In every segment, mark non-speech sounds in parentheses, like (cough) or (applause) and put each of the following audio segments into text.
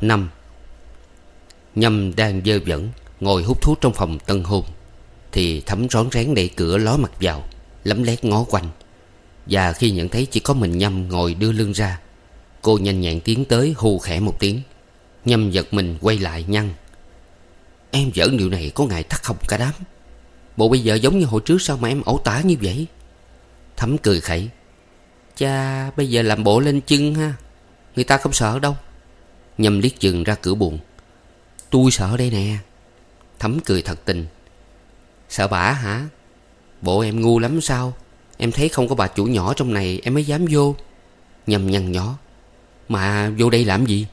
5 Nhâm đang dơ dẫn Ngồi hút thuốc trong phòng tân hôn, Thì thấm rón rén đẩy cửa ló mặt vào, Lấm lét ngó quanh. Và khi nhận thấy chỉ có mình Nhâm ngồi đưa lưng ra, Cô nhanh nhẹn tiến tới hù khẽ một tiếng. Nhâm giật mình quay lại nhăn. Em giỡn điều này có ngày thắt không cả đám. Bộ bây giờ giống như hồi trước sao mà em ẩu tả như vậy? Thấm cười khẩy. Cha, bây giờ làm bộ lên chân ha. Người ta không sợ đâu. Nhâm liếc chừng ra cửa buồn. Tôi sợ đây nè. Thấm cười thật tình. Sợ bả hả? Bộ em ngu lắm sao? Em thấy không có bà chủ nhỏ trong này, Em mới dám vô. Nhâm nhăn nhó. Mà vô đây làm gì?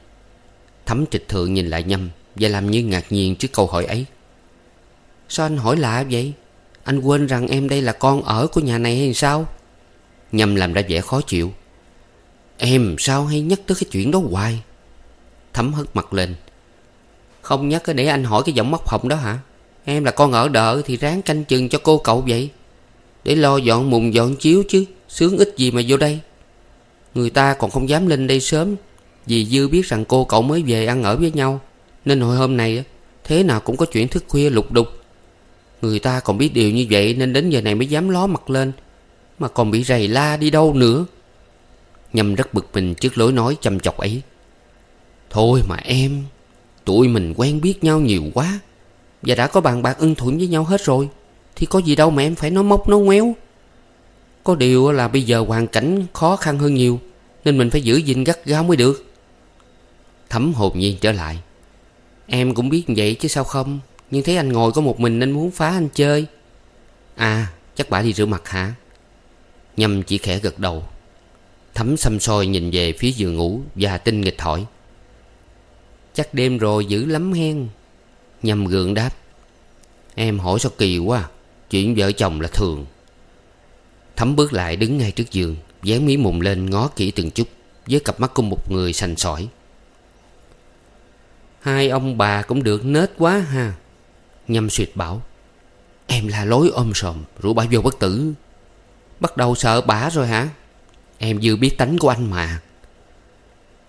Thấm trịch thượng nhìn lại Nhâm Và làm như ngạc nhiên trước câu hỏi ấy. Sao anh hỏi lạ vậy? Anh quên rằng em đây là con ở của nhà này hay sao? Nhâm làm ra vẻ khó chịu. Em sao hay nhắc tới cái chuyện đó hoài? Thấm hất mặt lên. Không nhắc để anh hỏi cái giọng móc họng đó hả? Em là con ở đợ thì ráng canh chừng cho cô cậu vậy. Để lo dọn mùng dọn chiếu chứ, Sướng ít gì mà vô đây. Người ta còn không dám lên đây sớm, Vì Dư biết rằng cô cậu mới về ăn ở với nhau. Nên hồi hôm này Thế nào cũng có chuyện thức khuya lục đục. Người ta còn biết điều như vậy Nên đến giờ này mới dám ló mặt lên, Mà còn bị rầy la đi đâu nữa. Nhâm rất bực mình trước lối nói chăm chọc ấy. Thôi mà em, Tụi mình quen biết nhau nhiều quá, Và đã có bàn bạc ưng thuận với nhau hết rồi, Thì có gì đâu mà em phải nói móc nói ngoéo. Có điều là bây giờ hoàn cảnh khó khăn hơn nhiều, Nên mình phải giữ gìn gắt gao mới được. Thấm hồn nhiên trở lại. Em cũng biết vậy chứ sao không, Nhưng thấy anh ngồi có một mình nên muốn phá anh chơi. À chắc bà đi rửa mặt hả? Nhâm chỉ khẽ gật đầu. Thấm xăm soi nhìn về phía giường ngủ Và tinh nghịch hỏi. Chắc đêm rồi dữ lắm hen. Nhâm gượng đáp, Em hỏi sao kỳ quá, Chuyện vợ chồng là thường. Thấm bước lại đứng ngay trước giường, Dán mí mùng lên ngó kỹ từng chút, Với cặp mắt của một người sành sỏi. Hai ông bà cũng được nết quá ha, Nhâm suyệt bảo. Em là lối ôm sòm, Rủ bà vô bất tử. Bắt đầu sợ bả rồi hả? Em vừa biết tánh của anh mà.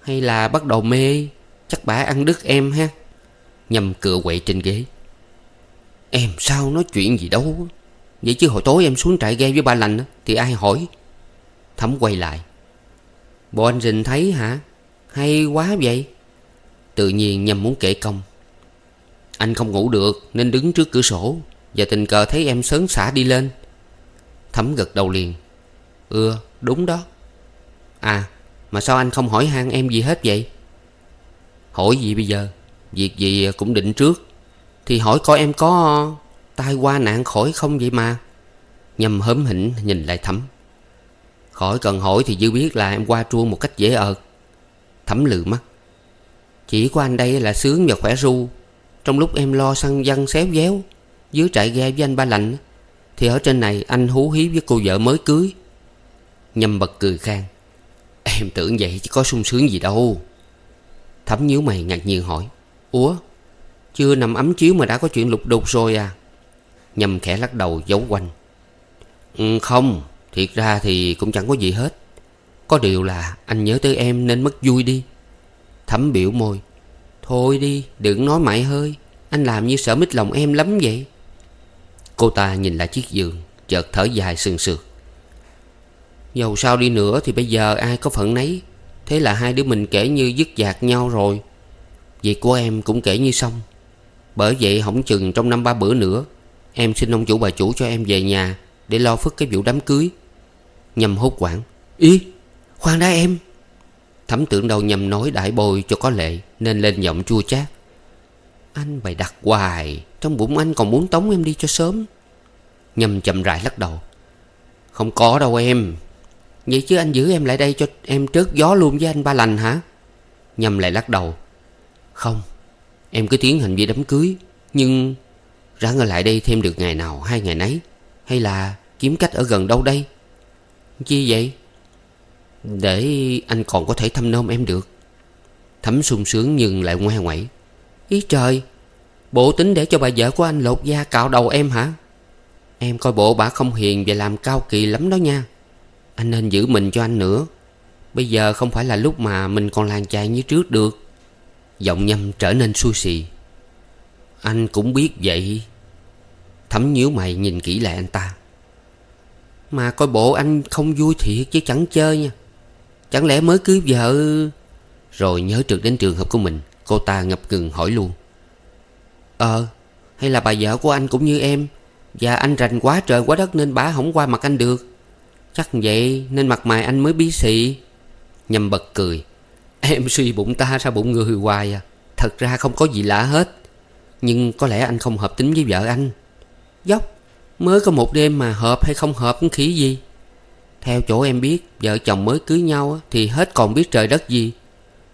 Hay là bắt đầu mê? Chắc bà ăn đứt em ha. Nhâm cựa quậy trên ghế. Em sao nói chuyện gì đâu. Vậy chứ hồi tối em xuống trại ghe với ba lành Thì ai hỏi? Thấm quay lại. Bộ anh Rình thấy hả? Hay quá vậy? Tự nhiên Nhâm muốn kể công. Anh không ngủ được, Nên đứng trước cửa sổ, Và tình cờ thấy em sớm xả đi lên. Thấm gật đầu liền. Ừ đúng đó. À mà sao anh không hỏi han em gì hết vậy? Hỏi gì bây giờ? Việc gì cũng định trước. Thì hỏi coi em có Tai qua nạn khỏi không vậy mà? Nhâm hớm hỉnh nhìn lại Thấm Khỏi cần hỏi thì Dư biết là em qua truông một cách dễ ợt. Thấm lừ mắt. Chỉ của anh đây là sướng và khỏe ru. Trong lúc em lo săn văn xéo déo Dưới trại ghe với anh ba lạnh, Thì ở trên này anh hú hí với cô vợ mới cưới. Nhâm bật cười khang. Em tưởng vậy chứ có sung sướng gì đâu. Thẩm nhíu mày ngạc nhiên hỏi. Ủa Chưa nằm ấm chiếu mà đã có chuyện lục đục rồi à? Nhâm khẽ lắc đầu giấu quanh. Ừ, Không Thiệt ra thì cũng chẳng có gì hết. Có điều là anh nhớ tới em nên mất vui đi. Thẩm biểu môi. Thôi đi đừng nói mãi hơi. Anh làm như sợ mít lòng em lắm vậy. Cô ta nhìn lại chiếc giường Chợt thở dài sừng sượt. Dầu sao đi nữa thì bây giờ ai có phận nấy. Thế là hai đứa mình kể như dứt dạc nhau rồi. Việc của em cũng kể như xong. Bởi vậy hỏng chừng trong năm ba bữa nữa, Em xin ông chủ bà chủ cho em về nhà Để lo phức cái vụ đám cưới. Nhâm hốt quảng, Ý, khoan đã em. Thấm tưởng đầu nhầm nói đại bồi cho có lệ, Nên lên giọng chua chát. Anh bày đặt hoài, Trong bụng anh còn muốn tống em đi cho sớm. Nhâm chậm rãi lắc đầu, Không có đâu em Vậy chứ anh giữ em lại đây cho em trớt gió luôn với anh ba lành hả? Nhâm lại lắc đầu. Không, Em cứ tiến hành với đám cưới, Nhưng Ráng ở lại đây thêm được ngày nào, hai ngày nấy, Hay là kiếm cách ở gần đâu đây? Chi vậy? Để anh còn có thể thăm nom em được. Thấm sung sướng nhưng lại ngoe ngoẩy. Ý trời, Bộ tính để cho bà vợ của anh lột da cạo đầu em hả? Em coi bộ bà không hiền và làm cao kỳ lắm đó nha. Anh nên giữ mình cho anh nữa. Bây giờ không phải là lúc mà mình còn làng chài như trước được. Giọng nhâm trở nên xui xì. Anh cũng biết vậy. Thấm nhíu mày nhìn kỹ lại anh ta. Mà coi bộ anh không vui thiệt chứ chẳng chơi nha. Chẳng lẽ mới cưới vợ? Rồi nhớ trượt đến trường hợp của mình, Cô ta ngập ngừng hỏi luôn. Ờ Hay là bà vợ của anh cũng như em? Và anh rành quá trời quá đất Nên bà không qua mặt anh được. Chắc vậy, nên mặt mày anh mới bí xị. Nhâm bật cười. Em suy bụng ta ra bụng người hoài à? Thật ra không có gì lạ hết. Nhưng có lẽ anh không hợp tính với vợ anh. Dốc, Mới có một đêm mà hợp hay không hợp cũng khỉ gì. Theo chỗ em biết, Vợ chồng mới cưới nhau Thì hết còn biết trời đất gì.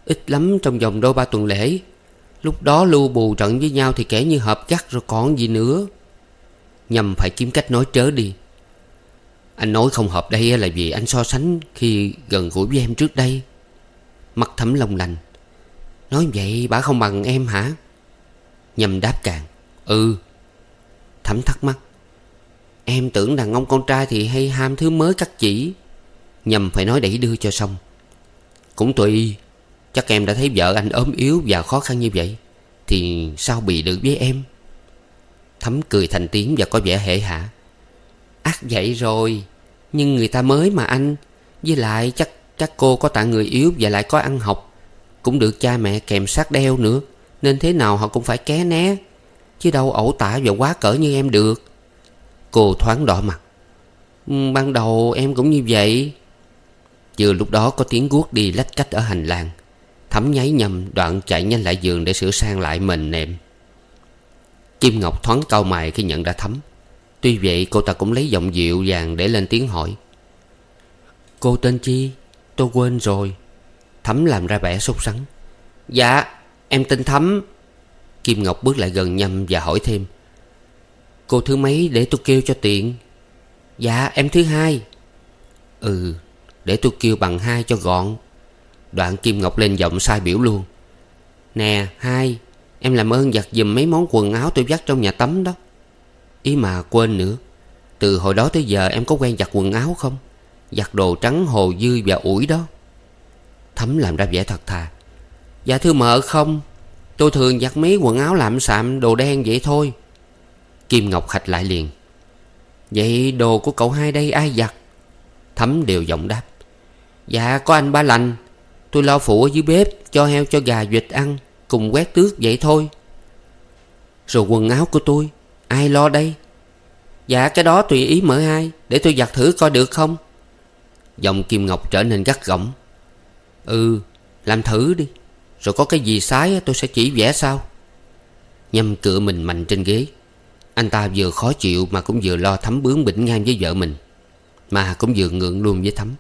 Ít lắm trong vòng đôi ba tuần lễ. Lúc đó lưu bù trận với nhau Thì kể như hợp chắc rồi còn gì nữa. Nhằm phải kiếm cách nói trớ đi. Anh nói không hợp đây là vì anh so sánh Khi gần gũi với em trước đây. Mặt thấm lòng lành. Nói vậy bà không bằng em hả? Nhâm đáp càng. Ừ. Thấm thắc mắc. Em tưởng đàn ông con trai thì hay ham thứ mới cắt chỉ. Nhâm phải nói đẩy đưa cho xong. Cũng tùy. Chắc em đã thấy vợ anh ốm yếu và khó khăn như vậy. Thì sao bị được với em? Thấm cười thành tiếng và có vẻ hệ hạ Ác vậy rồi, Nhưng người ta mới mà anh. Với lại chắc chắc cô có tặng người yếu Và lại có ăn học. Cũng được cha mẹ kèm sát đeo nữa, Nên thế nào họ cũng phải ké né. Chứ đâu ẩu tả và quá cỡ như em được. Cô thoáng đỏ mặt. Ừ, ban đầu em cũng như vậy. Vừa lúc đó có tiếng guốc đi lách cách ở hành lang. Thấm nháy nhầm, đoạn chạy nhanh lại giường Để sửa sang lại mình nệm. Kim Ngọc thoáng cau mày khi nhận ra Thấm. Tuy vậy, cô ta cũng lấy giọng dịu dàng để lên tiếng hỏi. Cô tên chi? Tôi quên rồi. Thấm làm ra vẻ sốt sắng. Dạ em tên Thấm Kim Ngọc bước lại gần nhâm và hỏi thêm. Cô thứ mấy để tôi kêu cho tiện? Dạ em thứ hai. Ừ Để tôi kêu bằng hai cho gọn. Đoạn Kim Ngọc lên giọng sai biểu luôn. Nè, hai, Em làm ơn giặt giùm mấy món quần áo tôi dắt trong nhà tắm đó. Ý mà quên nữa. Từ hồi đó tới giờ em có quen giặt quần áo không? Giặt đồ trắng, hồ dư và ủi đó. Thấm làm ra vẻ thật thà. Dạ thưa mợ không? Tôi thường giặt mấy quần áo lạm sạm đồ đen vậy thôi. Kim Ngọc khạch lại liền. Vậy đồ của cậu hai đây ai giặt? Thấm đều giọng đáp. Dạ có anh ba lành. Tôi lo phụ ở dưới bếp, Cho heo, cho gà, vịt ăn, Cùng quét tước vậy thôi. Rồi quần áo của tôi. Ai lo đây? Dạ cái đó tùy ý mở hai, Để tôi giặt thử coi được không? Giọng Kim Ngọc trở nên gắt gỏng. Ừ làm thử đi, Rồi có cái gì sái tôi sẽ chỉ vẽ sao Nhâm cựa mình mạnh trên ghế. Anh ta vừa khó chịu Mà cũng vừa lo thấm bướng bỉnh ngang với vợ mình. Mà cũng vừa ngượng luôn với thấm.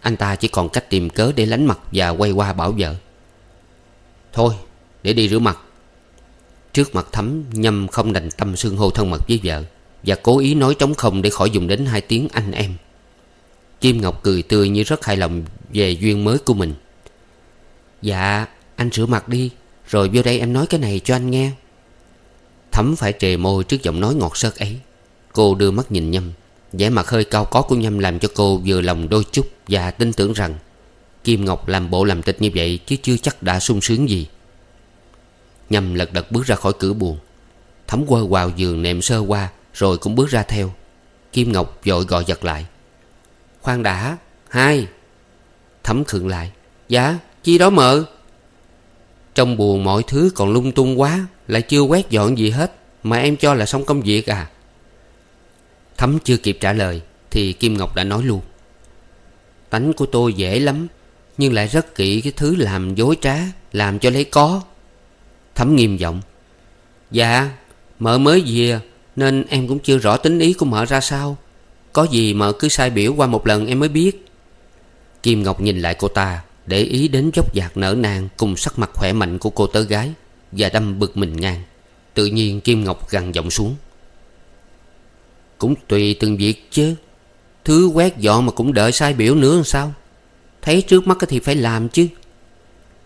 Anh ta chỉ còn cách tìm cớ để lánh mặt Và quay qua bảo vợ. Thôi, để đi rửa mặt. Trước mặt thấm Nhâm không đành tâm xương hô thân mật với vợ Và cố ý nói trống không để khỏi dùng đến hai tiếng anh em. Kim Ngọc cười tươi như rất hài lòng Về duyên mới của mình. Dạ anh rửa mặt đi, Rồi vô đây em nói cái này cho anh nghe. Thấm phải trề môi trước giọng nói ngọt sớt ấy. Cô đưa mắt nhìn Nhâm, vẻ mặt hơi cao có của Nhâm làm cho cô vừa lòng đôi chút Và tin tưởng rằng Kim Ngọc làm bộ làm tịch như vậy Chứ chưa chắc đã sung sướng gì. Nhâm lật đật bước ra khỏi cửa buồn Thấm quơ vào giường nệm sơ qua, Rồi cũng bước ra theo. Kim Ngọc vội gọi giật lại. Khoan đã, Hai. Thấm khựng lại. Dạ chi đó mợ? Trong buồn mọi thứ còn lung tung quá, Lại chưa quét dọn gì hết, Mà em cho là xong công việc à? Thấm chưa kịp trả lời, Thì Kim Ngọc đã nói luôn. Tánh của tôi dễ lắm, Nhưng lại rất kỹ cái thứ làm dối trá, Làm cho lấy có. Thẩm nghiêm giọng. Dạ Mợ mới về Nên em cũng chưa rõ tính ý của mợ ra sao. Có gì mợ cứ sai biểu qua một lần em mới biết. Kim Ngọc nhìn lại cô ta, Để ý đến dốc dạc nở nang Cùng sắc mặt khỏe mạnh của cô tớ gái Và đâm bực mình ngang. Tự nhiên Kim Ngọc gằn giọng xuống. Cũng tùy từng việc chứ. Thứ quét dọn mà cũng đợi sai biểu nữa làm sao? Thấy trước mắt thì phải làm chứ.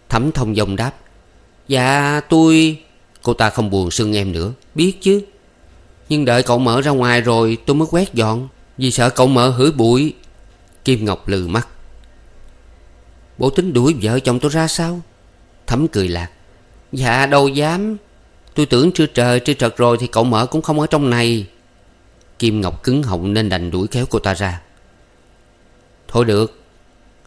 Thẩm thông dòng đáp. Dạ tôi Cô ta không buồn sưng em nữa. Biết chứ. Nhưng đợi cậu mở ra ngoài rồi, tôi mới quét dọn. Vì sợ cậu mở hửi bụi. Kim Ngọc lừ mắt. Bộ tính đuổi vợ chồng tôi ra sao? Thấm cười lạc. Dạ đâu dám. Tôi tưởng trưa trời, trưa trật rồi Thì cậu mở cũng không ở trong này. Kim Ngọc cứng họng nên đành đuổi kéo cô ta ra. Thôi được.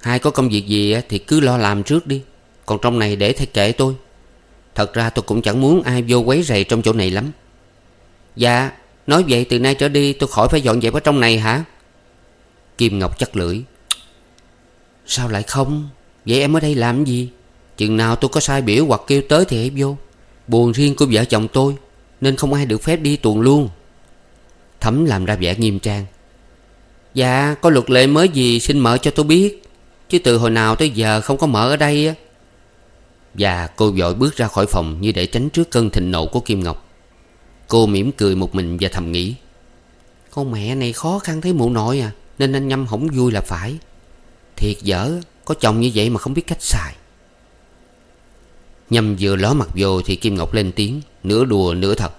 Hai có công việc gì thì cứ lo làm trước đi. Còn trong này để thay kệ tôi. Thật ra tôi cũng chẳng muốn ai vô quấy rầy trong chỗ này lắm. Dạ Nói vậy từ nay trở đi tôi khỏi phải dọn dẹp ở trong này hả? Kim Ngọc chắc lưỡi. Sao lại không? Vậy em ở đây làm gì? Chừng nào tôi có sai biểu hoặc kêu tới thì hãy vô. Buồn riêng của vợ chồng tôi, Nên không ai được phép đi tuần luôn. Thấm làm ra vẻ nghiêm trang. Dạ có luật lệ mới gì xin mở cho tôi biết. Chứ từ hồi nào tới giờ không có mở ở đây á. Và cô vội bước ra khỏi phòng Như để tránh trước cơn thịnh nộ của Kim Ngọc. Cô mỉm cười một mình và thầm nghĩ, Con mẹ này khó khăn thấy mụ nội à Nên anh nhâm không vui là phải. Thiệt dở, Có chồng như vậy mà không biết cách xài. Nhâm vừa ló mặt vô Thì Kim Ngọc lên tiếng, Nửa đùa nửa thật.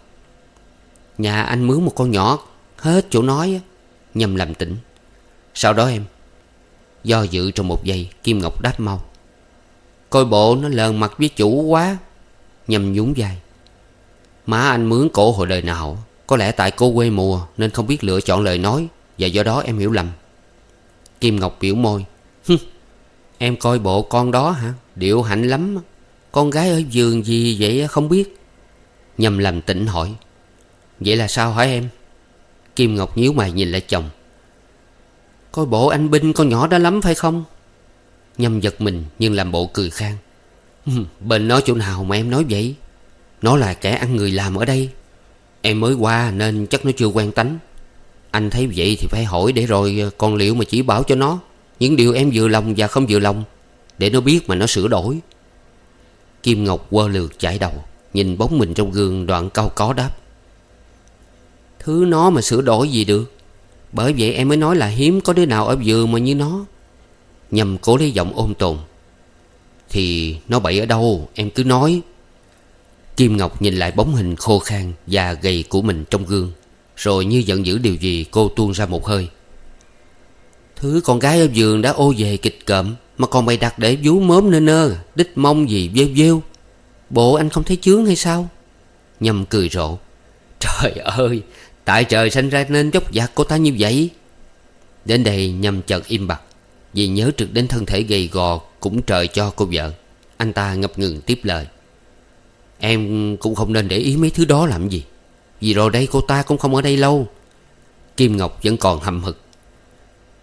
Nhà anh mướn một con nhỏ, Hết chỗ nói Nhâm làm tỉnh Sau đó em. Do dự trong một giây, Kim Ngọc đáp mau. Coi bộ nó lờn mặt với chủ quá. Nhâm nhún dài Má anh mướn cổ hồi đời nào? Có lẽ tại cô quê mùa Nên không biết lựa chọn lời nói, Và do đó em hiểu lầm. Kim Ngọc biểu môi. Em coi bộ con đó hả? Điệu hạnh lắm. Con gái ở giường gì vậy không biết. Nhâm làm tỉnh hỏi. Vậy là sao hả em? Kim Ngọc nhíu mày nhìn lại chồng. Coi bộ anh binh con nhỏ đó lắm phải không? Nhâm giật mình nhưng làm bộ cười khang. Bên nó chỗ nào mà em nói vậy? Nó là kẻ ăn người làm ở đây. Em mới qua nên chắc nó chưa quen tánh. Anh thấy vậy thì phải hỏi để rồi ờ, còn liệu mà chỉ bảo cho nó. Những điều em vừa lòng và không vừa lòng, Để nó biết mà nó sửa đổi. Kim Ngọc quơ lượt chải đầu, Nhìn bóng mình trong gương đoạn cao có đáp. Thứ nó mà sửa đổi gì được? Bởi vậy em mới nói là hiếm có đứa nào ở vừa mà như nó. Nhằm cố lấy giọng ôn tồn. Thì nó bậy ở đâu? Em cứ nói. Kim Ngọc nhìn lại bóng hình khô khan Và gầy của mình trong gương, Rồi như giận dữ điều gì cô tuôn ra một hơi. Thứ con gái ở giường đã ô về kịch cậm Mà còn bày đặt để vú mớm nơ nơ Đích mong gì vêu vêu. Bộ anh không thấy chướng hay sao? Nhâm cười rộ. Trời ơi, Tại trời sanh ra nên dốc giặc cô ta như vậy. Đến đây nhâm chợt im bặt. Vì nhớ trực đến thân thể gầy gò Cũng trời cho cô vợ. Anh ta ngập ngừng tiếp lời. Em cũng không nên để ý mấy thứ đó làm gì. Vì rồi đây cô ta cũng không ở đây lâu. Kim Ngọc vẫn còn hầm hực.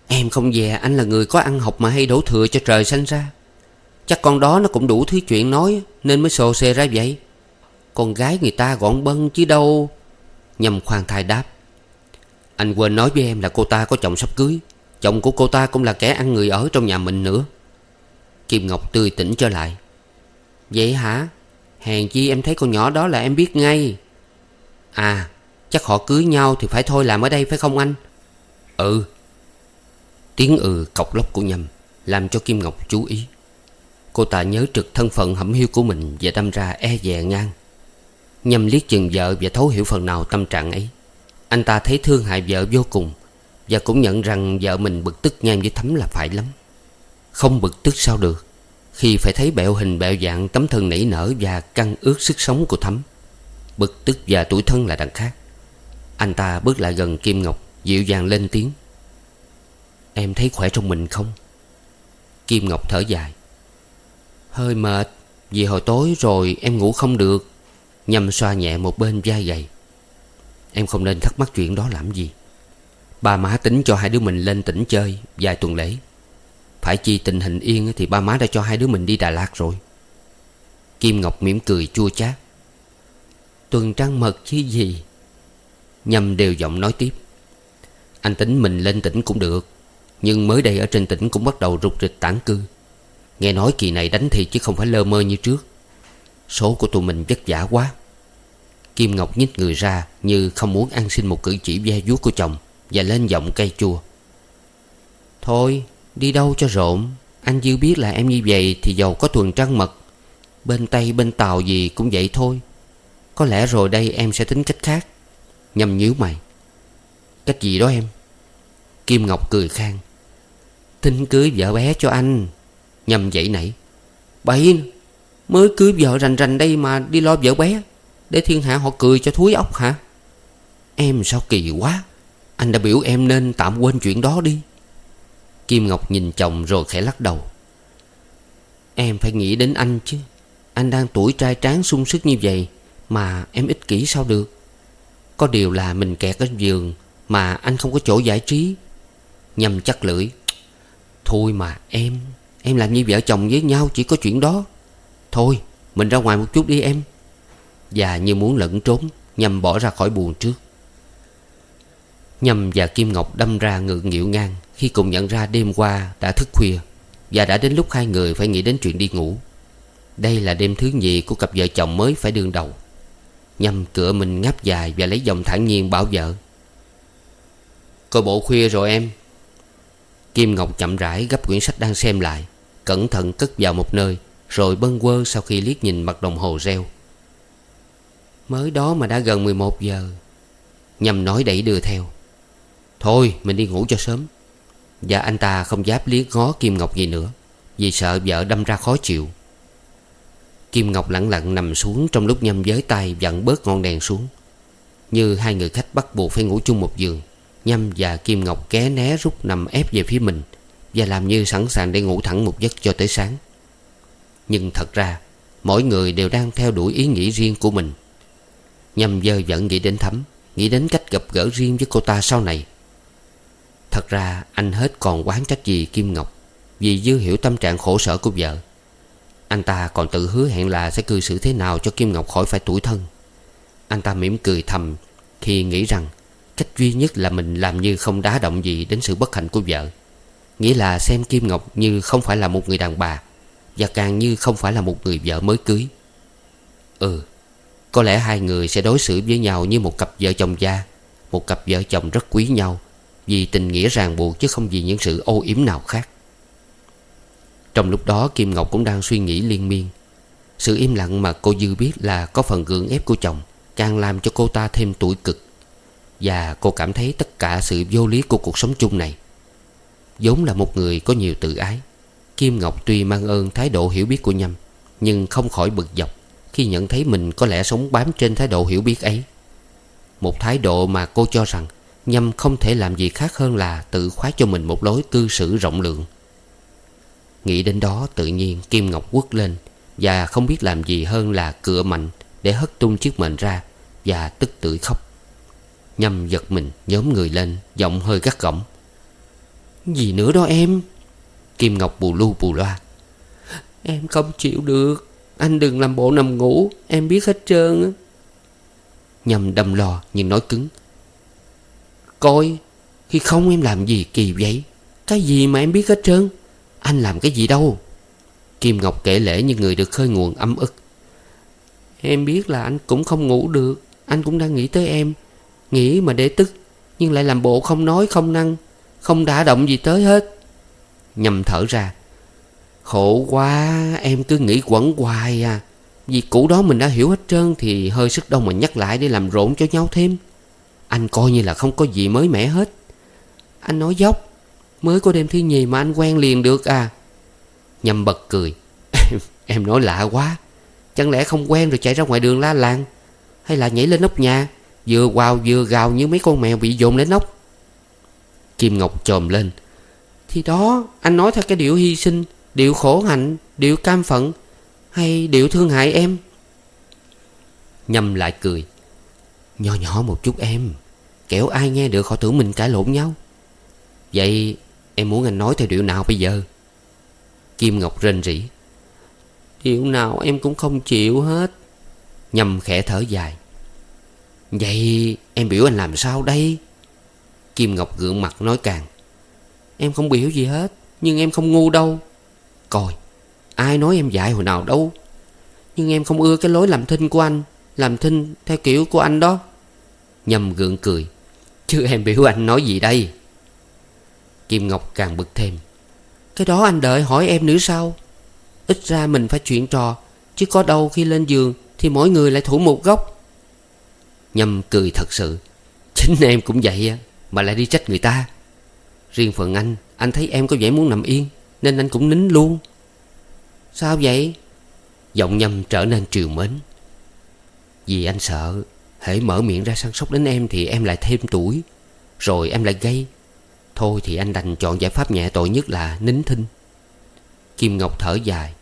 Em không về anh là người có ăn học mà hay đổ thừa cho trời sanh ra. Chắc con đó nó cũng đủ thứ chuyện nói Nên mới xồ xề ra vậy. Con gái người ta gọn bân chứ đâu. Nhâm khoan thai đáp. Anh quên nói với em là cô ta có chồng sắp cưới. Chồng của cô ta cũng là kẻ ăn người ở trong nhà mình nữa. Kim Ngọc tươi tỉnh trở lại. Vậy hả? Hèn chi em thấy con nhỏ đó là em biết ngay. À Chắc họ cưới nhau thì phải thôi làm ở đây phải không anh? Ừ. Tiếng ừ cọc lóc của Nhâm Làm cho Kim Ngọc chú ý. Cô ta nhớ trực thân phận hẩm hiu của mình Và đâm ra e dè ngang. Nhâm liếc chừng vợ và thấu hiểu phần nào tâm trạng ấy. Anh ta thấy thương hại vợ vô cùng. Và cũng nhận rằng vợ mình bực tức ngang với Thấm là phải lắm. Không bực tức sao được, Khi phải thấy bẹo hình bẹo dạng tấm thân nảy nở Và căng ướt sức sống của Thấm. Bực tức và tuổi thân là đằng khác. Anh ta bước lại gần Kim Ngọc, Dịu dàng lên tiếng. Em thấy khỏe trong mình không? Kim Ngọc thở dài. Hơi mệt, Vì hồi tối rồi em ngủ không được. Nhâm xoa nhẹ một bên vai gầy. Em không nên thắc mắc chuyện đó làm gì. Ba má tính cho hai đứa mình lên tỉnh chơi Vài tuần lễ. Phải chi tình hình yên Thì ba má đã cho hai đứa mình đi Đà Lạt rồi. Kim Ngọc mỉm cười chua chát. Tuần trăng mật chứ gì? Nhâm đều giọng nói tiếp. Anh tính mình lên tỉnh cũng được, Nhưng mới đây ở trên tỉnh cũng bắt đầu rục rịch tản cư. Nghe nói kỳ này đánh thiệt chứ không phải lơ mơ như trước. Số của tụi mình vất vả quá. Kim Ngọc nhích người ra Như không muốn ăn xin một cử chỉ ve vuốt của chồng. Và lên giọng cay chua. Thôi, đi đâu cho rộn? Anh Dư biết là em như vậy Thì giàu có thuần trăng mật. Bên Tây, bên Tàu gì cũng vậy thôi. Có lẽ rồi đây em sẽ tính cách khác. Nhầm nhíu mày. Cách gì đó em? Kim Ngọc cười khang. Tính cưới vợ bé cho anh. Nhầm dậy nãy Bậy Mới cưới vợ rành rành đây mà đi lo vợ bé, Để thiên hạ họ cười cho thúi ốc hả? Em sao kỳ quá. Anh đã biểu em nên tạm quên chuyện đó đi. Kim Ngọc nhìn chồng rồi khẽ lắc đầu. Em phải nghĩ đến anh chứ. Anh đang tuổi trai tráng sung sức như vậy Mà em ích kỷ sao được? Có điều là mình kẹt ở giường Mà anh không có chỗ giải trí. Nhầm chắc lưỡi. Thôi mà em Em làm như vợ chồng với nhau chỉ có chuyện đó. Thôi, mình ra ngoài một chút đi em. Và như muốn lẫn trốn, Nhằm bỏ ra khỏi buồn trước. Nhâm và Kim Ngọc đâm ra ngự nghịu ngang, Khi cùng nhận ra đêm qua đã thức khuya Và đã đến lúc hai người phải nghĩ đến chuyện đi ngủ. Đây là đêm thứ nhì của cặp vợ chồng mới phải đương đầu. Nhâm cửa mình ngáp dài và lấy giọng thản nhiên bảo vợ. Coi bộ khuya rồi em. Kim Ngọc chậm rãi gấp quyển sách đang xem lại, Cẩn thận cất vào một nơi, Rồi bâng quơ sau khi liếc nhìn mặt đồng hồ reo. Mới đó mà đã gần 11 giờ. Nhâm nói đẩy đưa theo. Thôi, mình đi ngủ cho sớm. Và anh ta không dám liếc ngó Kim Ngọc gì nữa, Vì sợ vợ đâm ra khó chịu. Kim Ngọc lặng lặng nằm xuống Trong lúc nhâm giới tay vặn bớt ngọn đèn xuống, Như hai người khách bắt buộc phải ngủ chung một giường. Nhâm và Kim Ngọc ké né rút nằm ép về phía mình Và làm như sẵn sàng để ngủ thẳng một giấc cho tới sáng. Nhưng thật ra, Mỗi người đều đang theo đuổi ý nghĩ riêng của mình. Nhâm dơ vẫn nghĩ đến Thắm, Nghĩ đến cách gặp gỡ riêng với cô ta sau này. Thật ra, anh hết còn quán trách gì Kim Ngọc, Vì dư hiểu tâm trạng khổ sở của vợ. Anh ta còn tự hứa hẹn là sẽ cư xử thế nào cho Kim Ngọc khỏi phải tuổi thân. Anh ta mỉm cười thầm, Khi nghĩ rằng Cách duy nhất là mình làm như không đá động gì đến sự bất hạnh của vợ. Nghĩa là xem Kim Ngọc như không phải là một người đàn bà, Và càng như không phải là một người vợ mới cưới. Ừ Có lẽ hai người sẽ đối xử với nhau như một cặp vợ chồng gia Một cặp vợ chồng rất quý nhau. Vì tình nghĩa ràng buộc chứ không vì những sự ô yếm nào khác. Trong lúc đó, Kim Ngọc cũng đang suy nghĩ liên miên. Sự im lặng mà cô Dư biết là có phần gượng ép của chồng, Càng làm cho cô ta thêm tuổi cực. Và cô cảm thấy tất cả sự vô lý của cuộc sống chung này. Vốn là một người có nhiều tự ái, Kim Ngọc tuy mang ơn thái độ hiểu biết của Nhâm, Nhưng không khỏi bực dọc Khi nhận thấy mình có lẽ sống bám trên thái độ hiểu biết ấy. Một thái độ mà cô cho rằng Nhâm không thể làm gì khác hơn là Tự khóa cho mình một lối cư xử rộng lượng. Nghĩ đến đó, tự nhiên Kim Ngọc quất lên Và không biết làm gì hơn là cựa mạnh Để hất tung chiếc mệnh ra Và tức tưởi khóc. Nhâm giật mình, nhóm người lên, Giọng hơi gắt gỏng. Gì nữa đó em? Kim Ngọc bù lu bù loa. Em không chịu được, Anh đừng làm bộ nằm ngủ, Em biết hết trơn Nhâm đâm lo nhưng nói cứng. Coi, Khi không em làm gì kỳ vậy. Cái gì mà em biết hết trơn? Anh làm cái gì đâu? Kim Ngọc kể lễ như người được khơi nguồn âm ức. Em biết là anh cũng không ngủ được. Anh cũng đang nghĩ tới em. Nghĩ mà để tức, Nhưng lại làm bộ không nói, không năng, Không đả động gì tới hết. Nhầm thở ra. Khổ quá, em cứ nghĩ quẩn hoài à. Vì cũ đó mình đã hiểu hết trơn Thì hơi sức đâu mà nhắc lại để làm rộn cho nhau thêm. Anh coi như là không có gì mới mẻ hết. Anh nói dốc Mới có đêm thứ nhì mà anh quen liền được à. Nhâm bật cười. Em, (laughs) em nói lạ quá Chẳng lẽ không quen rồi chạy ra ngoài đường la làng? Hay là nhảy lên nóc nhà Vừa quào vừa gào như mấy con mèo bị dồn lên nóc? Kim Ngọc trồm lên. Thì đó anh nói theo cái điệu hy sinh Điệu khổ hạnh Điệu cam phận Hay điệu thương hại em? Nhâm lại cười. Nho nhỏ một chút em. Kẻo ai nghe được họ tưởng mình cãi lộn nhau? Vậy em muốn anh nói theo điệu nào bây giờ? Kim Ngọc rên rỉ. Điệu nào em cũng không chịu hết. Nhâm khẽ thở dài. Vậy em biểu anh làm sao đây? Kim Ngọc gượng mặt nói càng. Em không biểu gì hết, Nhưng em không ngu đâu. Coi, Ai nói em dại hồi nào đâu. Nhưng em không ưa cái lối làm thinh của anh, Làm thinh theo kiểu của anh đó. Nhâm gượng cười. Chứ em biểu anh nói gì đây? Kim Ngọc càng bực thêm. Cái đó anh đợi hỏi em nữa sao? Ít ra mình phải chuyện trò, Chứ có đâu khi lên giường Thì mỗi người lại thủ một góc. Nhâm cười thật sự. Chính em cũng vậy Mà lại đi trách người ta. Riêng phần anh Anh thấy em có vẻ muốn nằm yên, Nên anh cũng nín luôn. Sao vậy? Giọng nhâm trở nên triều mến. Vì anh sợ Hễ mở miệng ra săn sóc đến em Thì em lại thêm tuổi. Rồi em lại gây Thôi thì anh đành chọn giải pháp nhẹ tội nhất là nín thinh. Kim Ngọc thở dài.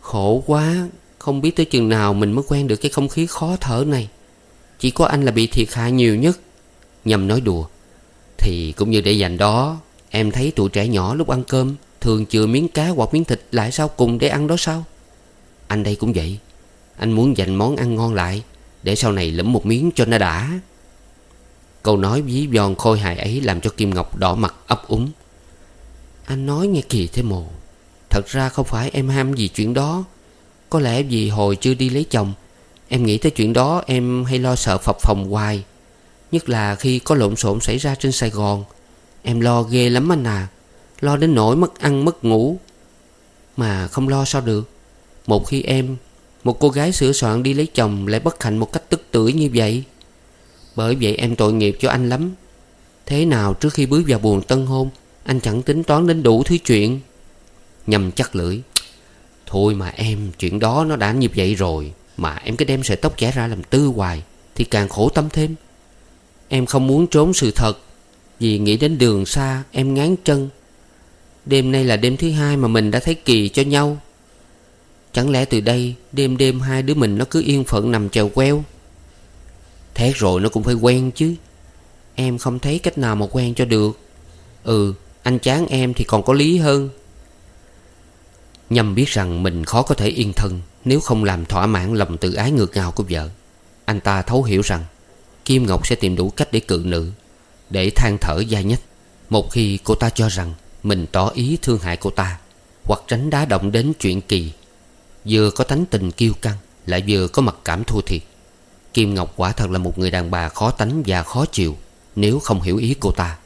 Khổ quá, Không biết tới chừng nào mình mới quen được cái không khí khó thở này. Chỉ có anh là bị thiệt hại nhiều nhất. Nhầm nói đùa. Thì cũng như để dành đó, Em thấy tụi trẻ nhỏ lúc ăn cơm Thường chừa miếng cá hoặc miếng thịt lại sau cùng để ăn đó sao? Anh đây cũng vậy. Anh muốn dành món ăn ngon lại để sau này lẫm một miếng cho nó đã. Câu nói ví von khôi hài ấy Làm cho Kim Ngọc đỏ mặt ấp úng. Anh nói nghe kỳ thế mồ. Thật ra không phải em ham gì chuyện đó. Có lẽ vì hồi chưa đi lấy chồng, Em nghĩ tới chuyện đó em hay lo sợ phập phòng hoài. Nhất là khi có lộn xộn xảy ra trên Sài Gòn. Em lo ghê lắm anh à. Lo đến nỗi mất ăn mất ngủ. Mà không lo sao được. Một khi em một cô gái sửa soạn đi lấy chồng Lại bất hạnh một cách tức tưởi như vậy. Bởi vậy em tội nghiệp cho anh lắm. Thế nào trước khi bước vào buồn tân hôn, Anh chẳng tính toán đến đủ thứ chuyện. Nhầm chắc lưỡi. Thôi mà em, chuyện đó nó đã như vậy rồi, Mà em cứ đem sợi tóc chẻ ra làm tư hoài, Thì càng khổ tâm thêm. Em không muốn trốn sự thật, Vì nghĩ đến đường xa em ngán chân. Đêm nay là đêm thứ hai mà mình đã thấy kỳ cho nhau. Chẳng lẽ từ đây, Đêm đêm hai đứa mình nó cứ yên phận nằm chèo queo? Thế rồi nó cũng phải quen chứ. Em không thấy cách nào mà quen cho được. Ừ Anh chán em thì còn có lý hơn. Nhâm biết rằng mình khó có thể yên thân Nếu không làm thỏa mãn lòng tự ái ngược ngào của vợ. Anh ta thấu hiểu rằng Kim Ngọc sẽ tìm đủ cách để cự nữ, Để than thở dai nhất. Một khi cô ta cho rằng Mình tỏ ý thương hại cô ta, Hoặc tránh đá động đến chuyện kỳ Vừa có tánh tình kiêu căng, Lại vừa có mặt cảm thua thiệt. Kim Ngọc quả thật là một người đàn bà khó tánh và khó chịu, Nếu không hiểu ý cô ta.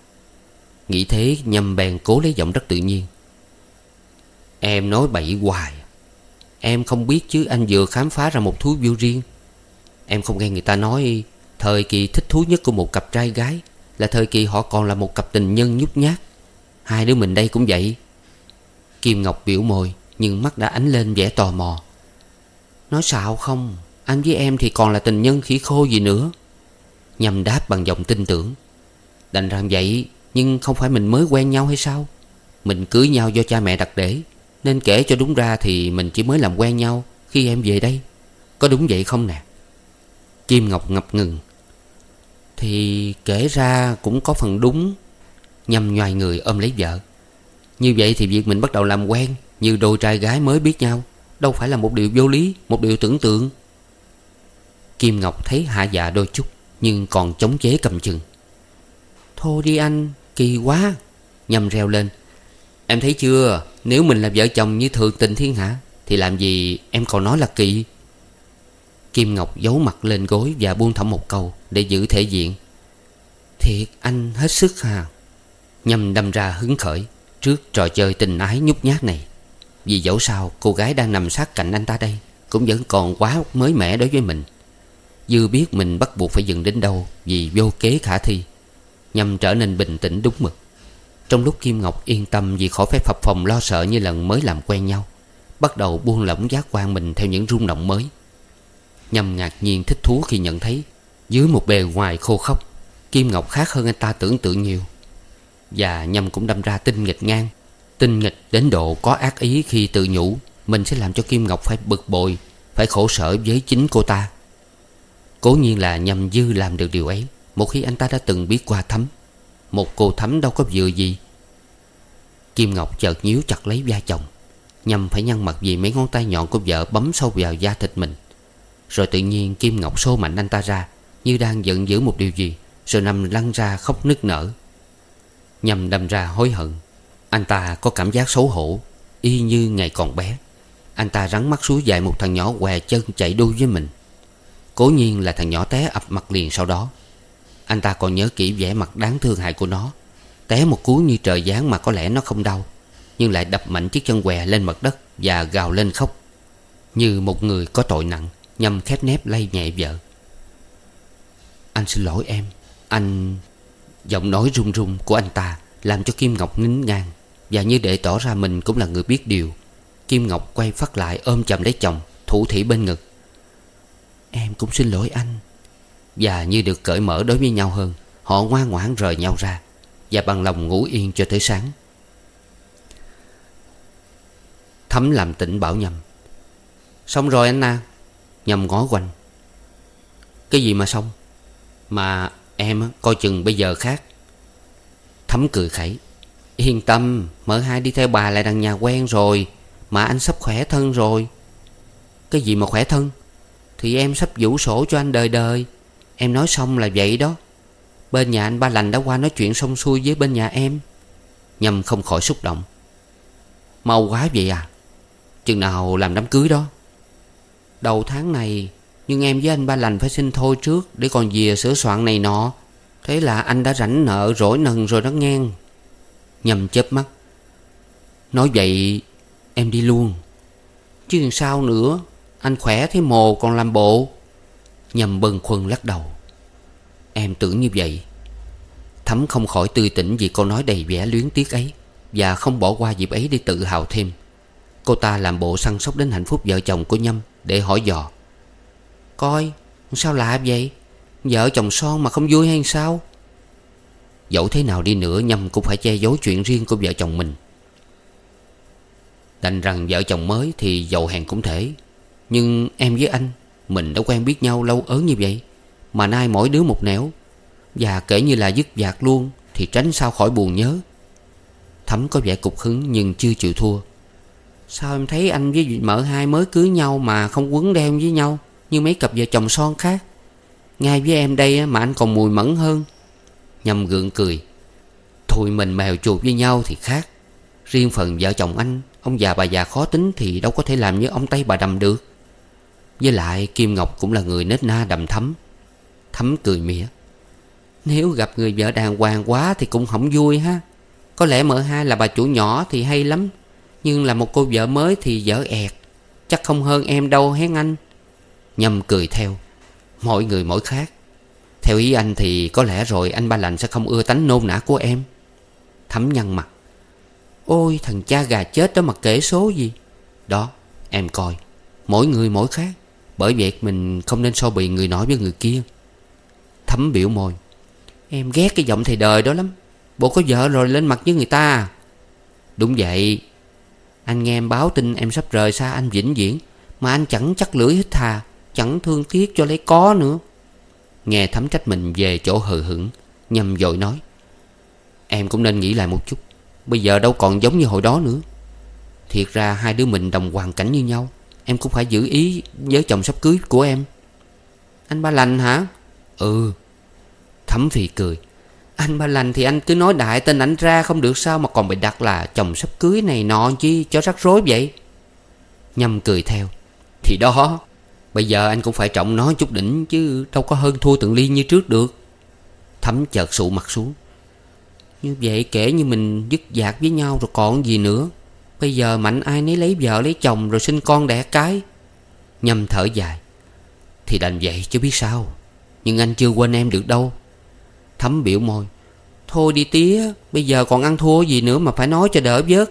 Nghĩ thế, nhâm bèn cố lấy giọng rất tự nhiên. Em nói bậy hoài. Em không biết chứ, anh vừa khám phá ra một thú vui riêng. Em không nghe người ta nói, Thời kỳ thích thú nhất của một cặp trai gái Là thời kỳ họ còn là một cặp tình nhân nhút nhát. Hai đứa mình đây cũng vậy. Kim Ngọc biểu môi. Nhưng mắt đã ánh lên vẻ tò mò. Nói sao không, Anh với em thì còn là tình nhân khỉ khô gì nữa. Nhằm đáp bằng giọng tin tưởng. Đành rằng vậy, Nhưng không phải mình mới quen nhau hay sao? Mình cưới nhau do cha mẹ đặt để, Nên kể cho đúng ra thì mình chỉ mới làm quen nhau Khi em về đây. Có đúng vậy không nè? Kim Ngọc ngập ngừng. Thì kể ra cũng có phần đúng. Nhâm nhoài người ôm lấy vợ. Như vậy thì việc mình bắt đầu làm quen như đôi trai gái mới biết nhau, Đâu phải là một điều vô lý, Một điều tưởng tượng. Kim Ngọc thấy hạ dạ đôi chút, Nhưng còn chống chế cầm chừng. Thôi đi anh, Kỳ quá Nhâm reo lên. Em thấy chưa, Nếu mình là vợ chồng như thường tình thiên hạ, Thì làm gì em còn nói là kỳ? Kim Ngọc giấu mặt lên gối Và buông thõng một câu Để giữ thể diện. Thiệt anh, hết sức hà. Nhâm đâm ra hứng khởi Trước trò chơi tình ái nhút nhát này. Vì dẫu sao, cô gái đang nằm sát cạnh anh ta đây Cũng vẫn còn quá mới mẻ đối với mình. Dư biết mình bắt buộc phải dừng đến đâu Vì vô kế khả thi, nhằm trở nên bình tĩnh đúng mực. Trong lúc Kim Ngọc yên tâm Vì khỏi phải phập phòng lo sợ như lần mới làm quen nhau, Bắt đầu buông lỏng giác quan mình Theo những rung động mới. Nhằm ngạc nhiên thích thú khi nhận thấy, Dưới một bề ngoài khô khốc, Kim Ngọc khác hơn anh ta tưởng tượng nhiều. Và Nhâm cũng đâm ra tinh nghịch ngang Tinh nghịch đến độ có ác ý khi tự nhủ, Mình sẽ làm cho Kim Ngọc phải bực bội, Phải khổ sở với chính cô ta. Cố nhiên là nhằm Dư làm được điều ấy, Một khi anh ta đã từng biết qua thấm, Một cô thấm đâu có vừa gì. Kim Ngọc chợt nhíu chặt lấy da chồng, Nhằm phải nhăn mặt vì mấy ngón tay nhọn của vợ bấm sâu vào da thịt mình. Rồi tự nhiên Kim Ngọc xô mạnh anh ta ra, Như đang giận dữ một điều gì, Rồi nằm lăn ra khóc nức nở. Nhằm đâm ra hối hận anh ta có cảm giác xấu hổ, Y như ngày còn bé. Anh ta rắn mắt xuống dài một thằng nhỏ què chân chạy đuôi với mình. Cố nhiên là thằng nhỏ té ập mặt liền sau đó. Anh ta còn nhớ kỹ vẻ mặt đáng thương hại của nó. Té một cú như trời giáng mà có lẽ nó không đau, Nhưng lại đập mạnh chiếc chân què lên mặt đất Và gào lên khóc, Như một người có tội nặng, Nhằm khép nép lay nhẹ vợ. Anh xin lỗi em. Anh, Giọng nói run run của anh ta Làm cho Kim Ngọc nín ngang. Và như để tỏ ra mình cũng là người biết điều, Kim Ngọc quay phát lại ôm chầm lấy chồng, Thủ thỉ bên ngực. Em cũng xin lỗi anh. Và như được cởi mở đối với nhau hơn, Họ ngoan ngoãn rời nhau ra Và bằng lòng ngủ yên cho tới sáng. Thấm làm tỉnh bảo nhầm. Xong rồi anh na Nhầm ngó quanh. Cái gì mà xong? Mà em coi chừng bây giờ khác. Thấm cười khẩy. Yên tâm Mợ hai đi theo bà lại đằng nhà quen rồi. Mà anh sắp khỏe thân rồi. Cái gì mà khỏe thân? Thì em sắp vũ sổ cho anh đời đời. Em nói xong là vậy đó. Bên nhà anh ba lành đã qua nói chuyện xong xuôi với bên nhà em. Nhâm không khỏi xúc động. Mau quá vậy à. Chừng nào làm đám cưới đó. Đầu tháng này, Nhưng em với anh ba lành phải xin thôi trước Để còn dìa sửa soạn này nọ. Thế là anh đã rảnh nợ rỗi nần rồi đó ngang Nhầm chớp mắt. Nói vậy, em đi luôn. Chứ sao nữa, Anh khỏe thế mồ còn làm bộ. Nhầm bần khuân lắc đầu. Em tưởng như vậy. Thấm không khỏi tươi tỉnh vì câu nói đầy vẻ luyến tiếc ấy, Và không bỏ qua dịp ấy để tự hào thêm. Cô ta làm bộ săn sóc đến hạnh phúc vợ chồng của Nhâm Để hỏi dò. Coi sao lạ vậy? Vợ chồng son mà không vui hay sao? Dẫu thế nào đi nữa, Nhâm cũng phải che giấu chuyện riêng của vợ chồng mình. Đành rằng vợ chồng mới thì giàu hàng cũng thể. Nhưng em với anh, Mình đã quen biết nhau lâu ớn như vậy, Mà nay mỗi đứa một nẻo. Và kể như là dứt dạc luôn, Thì tránh sao khỏi buồn nhớ. Thấm có vẻ cục hứng nhưng chưa chịu thua. Sao em thấy anh với mợ hai mới cưới nhau Mà không quấn đeo với nhau Như mấy cặp vợ chồng son khác? Ngay với em đây mà anh còn mùi mẫn hơn. Nhâm gượng cười. Thôi mình mèo chuột với nhau thì khác. Riêng phần vợ chồng anh, Ông già bà già khó tính Thì đâu có thể làm như ông Tây bà đầm được. Với lại Kim Ngọc cũng là người nết na đầm thấm Thấm cười mỉa. Nếu gặp người vợ đàng hoàng quá Thì cũng không vui ha. Có lẽ mợ hai là bà chủ nhỏ thì hay lắm. Nhưng là một cô vợ mới thì dở ẹt. Chắc không hơn em đâu hén anh. Nhâm cười theo. Mỗi người mỗi khác. Theo ý anh thì có lẽ rồi anh ba lành sẽ không ưa tánh nôn nã của em. Thấm nhăn mặt. Ôi, thằng cha gà chết đó mà kể số gì? Đó, em coi. Mỗi người mỗi khác. Bởi vậy mình không nên so bì người nọ với người kia. Thấm biểu môi. Em ghét cái giọng thầy đời đó lắm. Bộ có vợ rồi lên mặt với người ta à? Đúng vậy. Anh nghe em báo tin em sắp rời xa anh vĩnh viễn. Mà anh chẳng chắc lưỡi hít thà Chẳng thương tiếc cho lấy có nữa. Nghe thấm trách mình về chỗ hờ hững Nhâm dội nói, Em cũng nên nghĩ lại một chút, Bây giờ đâu còn giống như hồi đó nữa. Thiệt ra hai đứa mình đồng hoàn cảnh như nhau, Em cũng phải giữ ý với chồng sắp cưới của em. Anh ba lành hả? Ừ. Thấm phì cười, Anh ba lành thì anh cứ nói đại tên ảnh ra không được sao Mà còn bị đặt là chồng sắp cưới này nọ chi Cho rắc rối vậy? Nhâm cười theo, Thì đó. Bây giờ anh cũng phải trọng nó chút đỉnh Chứ đâu có hơn thua tượng ly như trước được. Thấm chợt sụ mặt xuống. Như vậy kể như mình dứt dạc với nhau rồi còn gì nữa. Bây giờ mạnh ai nấy lấy vợ lấy chồng Rồi sinh con đẻ cái. Nhâm thở dài. Thì đành vậy chứ biết sao. Nhưng anh chưa quên em được đâu. Thấm biểu môi. Thôi đi tía, Bây giờ còn ăn thua gì nữa mà phải nói cho đỡ vớt.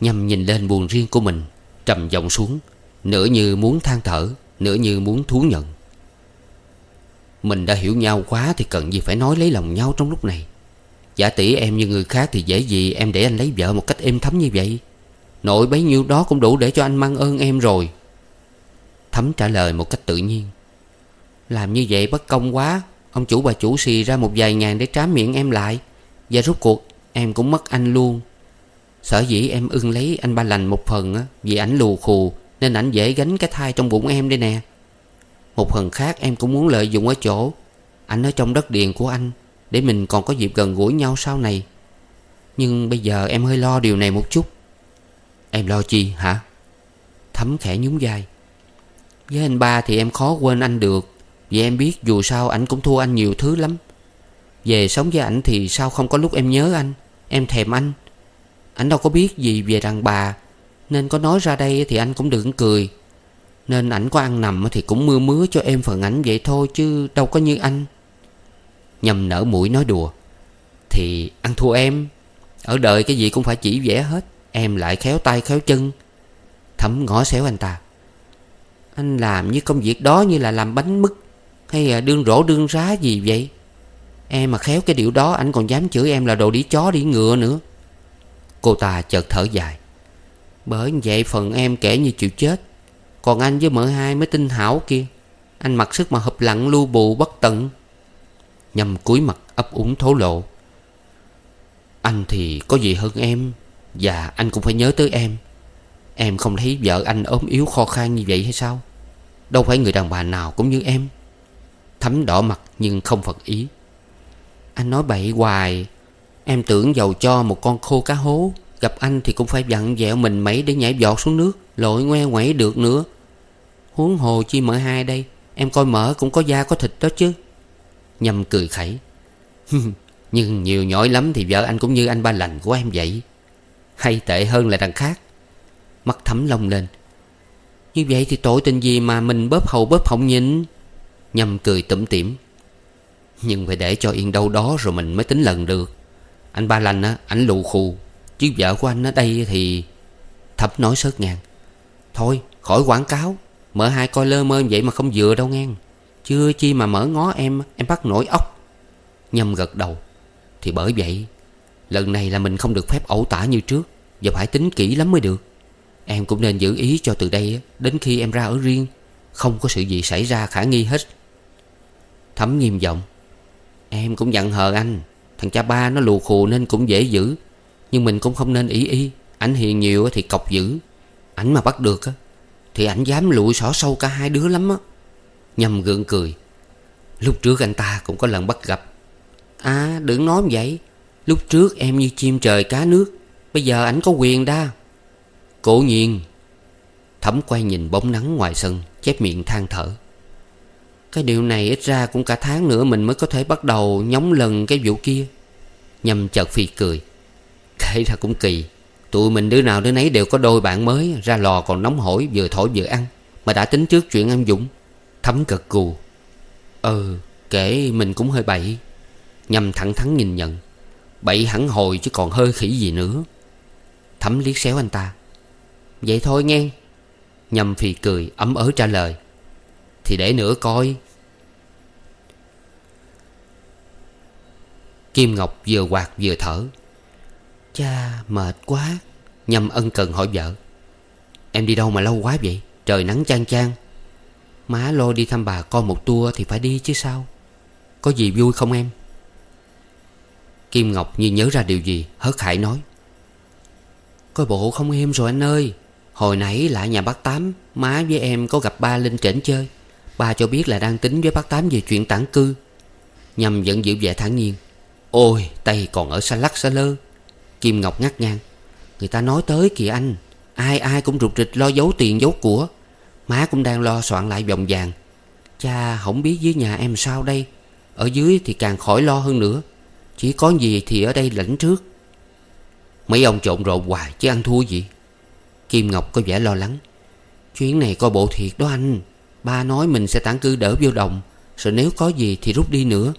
Nhâm nhìn lên buồn riêng của mình, Trầm giọng xuống. Nửa như muốn than thở, Nửa như muốn thú nhận. Mình đã hiểu nhau quá Thì cần gì phải nói lấy lòng nhau trong lúc này. Giả tỷ em như người khác Thì dễ gì em để anh lấy vợ một cách êm thấm như vậy? Nội bấy nhiêu đó cũng đủ để cho anh mang ơn em rồi. Thấm trả lời một cách tự nhiên. Làm như vậy bất công quá. Ông chủ bà chủ xì ra một vài ngàn để trám miệng em lại. Và rốt cuộc, em cũng mất anh luôn. Sở dĩ em ưng lấy anh ba lành một phần á, Vì ảnh lù khù nên ảnh dễ gánh cái thai trong bụng em đây nè. Một phần khác em cũng muốn lợi dụng ở chỗ, ảnh ở trong đất điền của anh, Để mình còn có dịp gần gũi nhau sau này. Nhưng bây giờ em hơi lo điều này một chút. Em lo chi, hả? Thấm khẽ nhún vai. Với anh ba thì em khó quên anh được, Vì em biết dù sao ảnh cũng thua anh nhiều thứ lắm. Về sống với ảnh thì sao không có lúc em nhớ anh, Em thèm anh. Ảnh đâu có biết gì về đàn bà nên có nói ra đây thì anh cũng đừng cười. Nên ảnh có ăn nằm thì cũng mưa mứa cho em phần ảnh vậy thôi Chứ đâu có như anh. Nhầm nở mũi nói đùa. Thì ăn thua em. Ở đời cái gì cũng phải chỉ vẽ hết. Em lại khéo tay khéo chân. Thấm ngõ xéo anh ta. Anh làm như công việc đó như là làm bánh mứt. Hay là đương rổ đương rá gì vậy? Em mà khéo cái điều đó, Anh còn dám chửi em là đồ đi chó đi ngựa nữa. Cô ta chợt thở dài. Bởi vậy phần em kể như chịu chết. Còn anh với mợ hai mới tinh hảo kia. Anh mặc sức mà hợp lặng lưu bù bất tận. Nhầm cúi mặt ấp úng thố lộ. Anh thì có gì hơn em? Và anh cũng phải nhớ tới em. Em không thấy vợ anh ốm yếu kho khan như vậy hay sao? Đâu phải người đàn bà nào cũng như em. Thấm đỏ mặt nhưng không phật ý. Anh nói bậy hoài. Em tưởng giàu cho một con khô cá hố. Gặp anh thì cũng phải dặn dẹo mình mấy để nhảy giọt xuống nước Lội ngoe ngoẩy được nữa. Huống hồ chi mở hai đây Em coi mở cũng có da có thịt đó chứ. Nhâm cười khẩy. (laughs) Nhưng nhiều nhỏi lắm thì vợ anh cũng như anh ba lành của em vậy. Hay tệ hơn là đằng khác. Mắt thấm lông lên. Như vậy thì tội tình gì mà mình bóp hầu bóp họng nhịn? Nhâm cười tủm tỉm. Nhưng phải để cho yên đâu đó rồi mình mới tính lần được. Anh ba lành á, ảnh lù khù. Chứ vợ của anh ở đây thì Thập nói sớt ngàn, Thôi khỏi quảng cáo. Mở hai coi lơ mơ vậy mà không vừa đâu ngang. Chưa chi mà mở ngó em Em bắt nổi ốc. Nhâm gật đầu. Thì bởi vậy Lần này là mình không được phép ẩu tả như trước. Và phải tính kỹ lắm mới được. Em cũng nên giữ ý cho từ đây Đến khi em ra ở riêng. Không có sự gì xảy ra khả nghi hết. Thấm nghiêm giọng. Em cũng giận hờ anh. Thằng cha ba nó lù khù nên cũng dễ giữ. Nhưng mình cũng không nên ý y. Ảnh hiền nhiều thì cọc dữ Ảnh mà bắt được Thì ảnh dám lụi xỏ sâu cả hai đứa lắm á. Nhâm gượng cười. Lúc trước anh ta cũng có lần bắt gặp. À đừng nói vậy. Lúc trước em như chim trời cá nước. Bây giờ ảnh có quyền đa. Cổ nhiên, thẩm quay nhìn bóng nắng ngoài sân, Chép miệng than thở. Cái điều này ít ra cũng cả tháng nữa Mình mới có thể bắt đầu nhóng lần cái vụ kia. Nhâm chợt phi cười. Kể ra cũng kỳ. Tụi mình đứa nào đứa nấy đều có đôi bạn mới, Ra lò còn nóng hổi, vừa thổi vừa ăn, Mà đã tính trước chuyện ăn Dũng. Thấm cực cù. Ừ kể mình cũng hơi bậy. Nhằm thẳng thắn nhìn nhận. Bậy hẳn hồi chứ còn hơi khỉ gì nữa. Thấm liếc xéo anh ta. Vậy thôi nghe. Nhằm phì cười, ấm ớ trả lời. Thì để nữa coi. Kim Ngọc vừa quạt vừa thở. Cha mệt quá Nhâm ân cần hỏi vợ. Em đi đâu mà lâu quá vậy? Trời nắng chang chang. Má lo đi thăm bà con một tour thì phải đi chứ sao? Có gì vui không em? Kim Ngọc như nhớ ra điều gì, Hớt hải nói. Coi bộ không em rồi anh ơi. Hồi nãy lại nhà bác Tám, Má với em có gặp ba Linh trển chơi. Ba cho biết là đang tính với bác Tám về chuyện tản cư. Nhâm vẫn giữ vẻ thản nhiên. Ôi, tay còn ở xa lắc xa lơ. Kim Ngọc ngắt ngang. Người ta nói tới kìa anh, Ai ai cũng rụt rịch lo giấu tiền giấu của. Má cũng đang lo soạn lại vòng vàng. Cha, không biết dưới nhà em sao đây? Ở dưới thì càng khỏi lo hơn nữa. Chỉ có gì thì ở đây lãnh trước. Mấy ông trộn rộn hoài chứ ăn thua gì? Kim Ngọc có vẻ lo lắng. Chuyến này coi bộ thiệt đó anh. Ba nói mình sẽ tản cư đỡ vô đồng, Rồi nếu có gì thì rút đi nữa.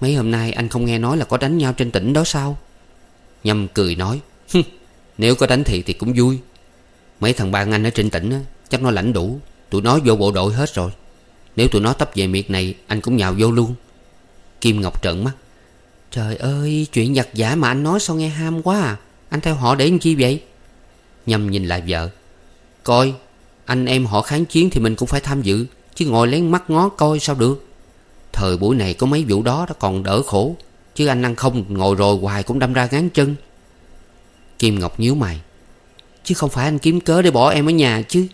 Mấy hôm nay anh không nghe nói là có đánh nhau trên tỉnh đó sao? Nhâm cười nói Nếu có đánh thiệt thì cũng vui. Mấy thằng bạn anh ở trên tỉnh á, Chắc nó lãnh đủ. Tụi nó vô bộ đội hết rồi. Nếu tụi nó tấp về miệt này Anh cũng nhào vô luôn. Kim Ngọc trợn mắt. Trời ơi chuyện giặt giả mà anh nói sao nghe ham quá à. Anh theo họ để làm chi vậy? Nhâm nhìn lại vợ. Coi anh em họ kháng chiến thì mình cũng phải tham dự Chứ ngồi lén mắt ngó coi sao được. Thời buổi này có mấy vụ đó đã còn đỡ khổ. Chứ anh ăn không, ngồi rồi hoài cũng đâm ra ngán chân. Kim Ngọc nhíu mày. Chứ không phải anh kiếm cớ để bỏ em ở nhà chứ?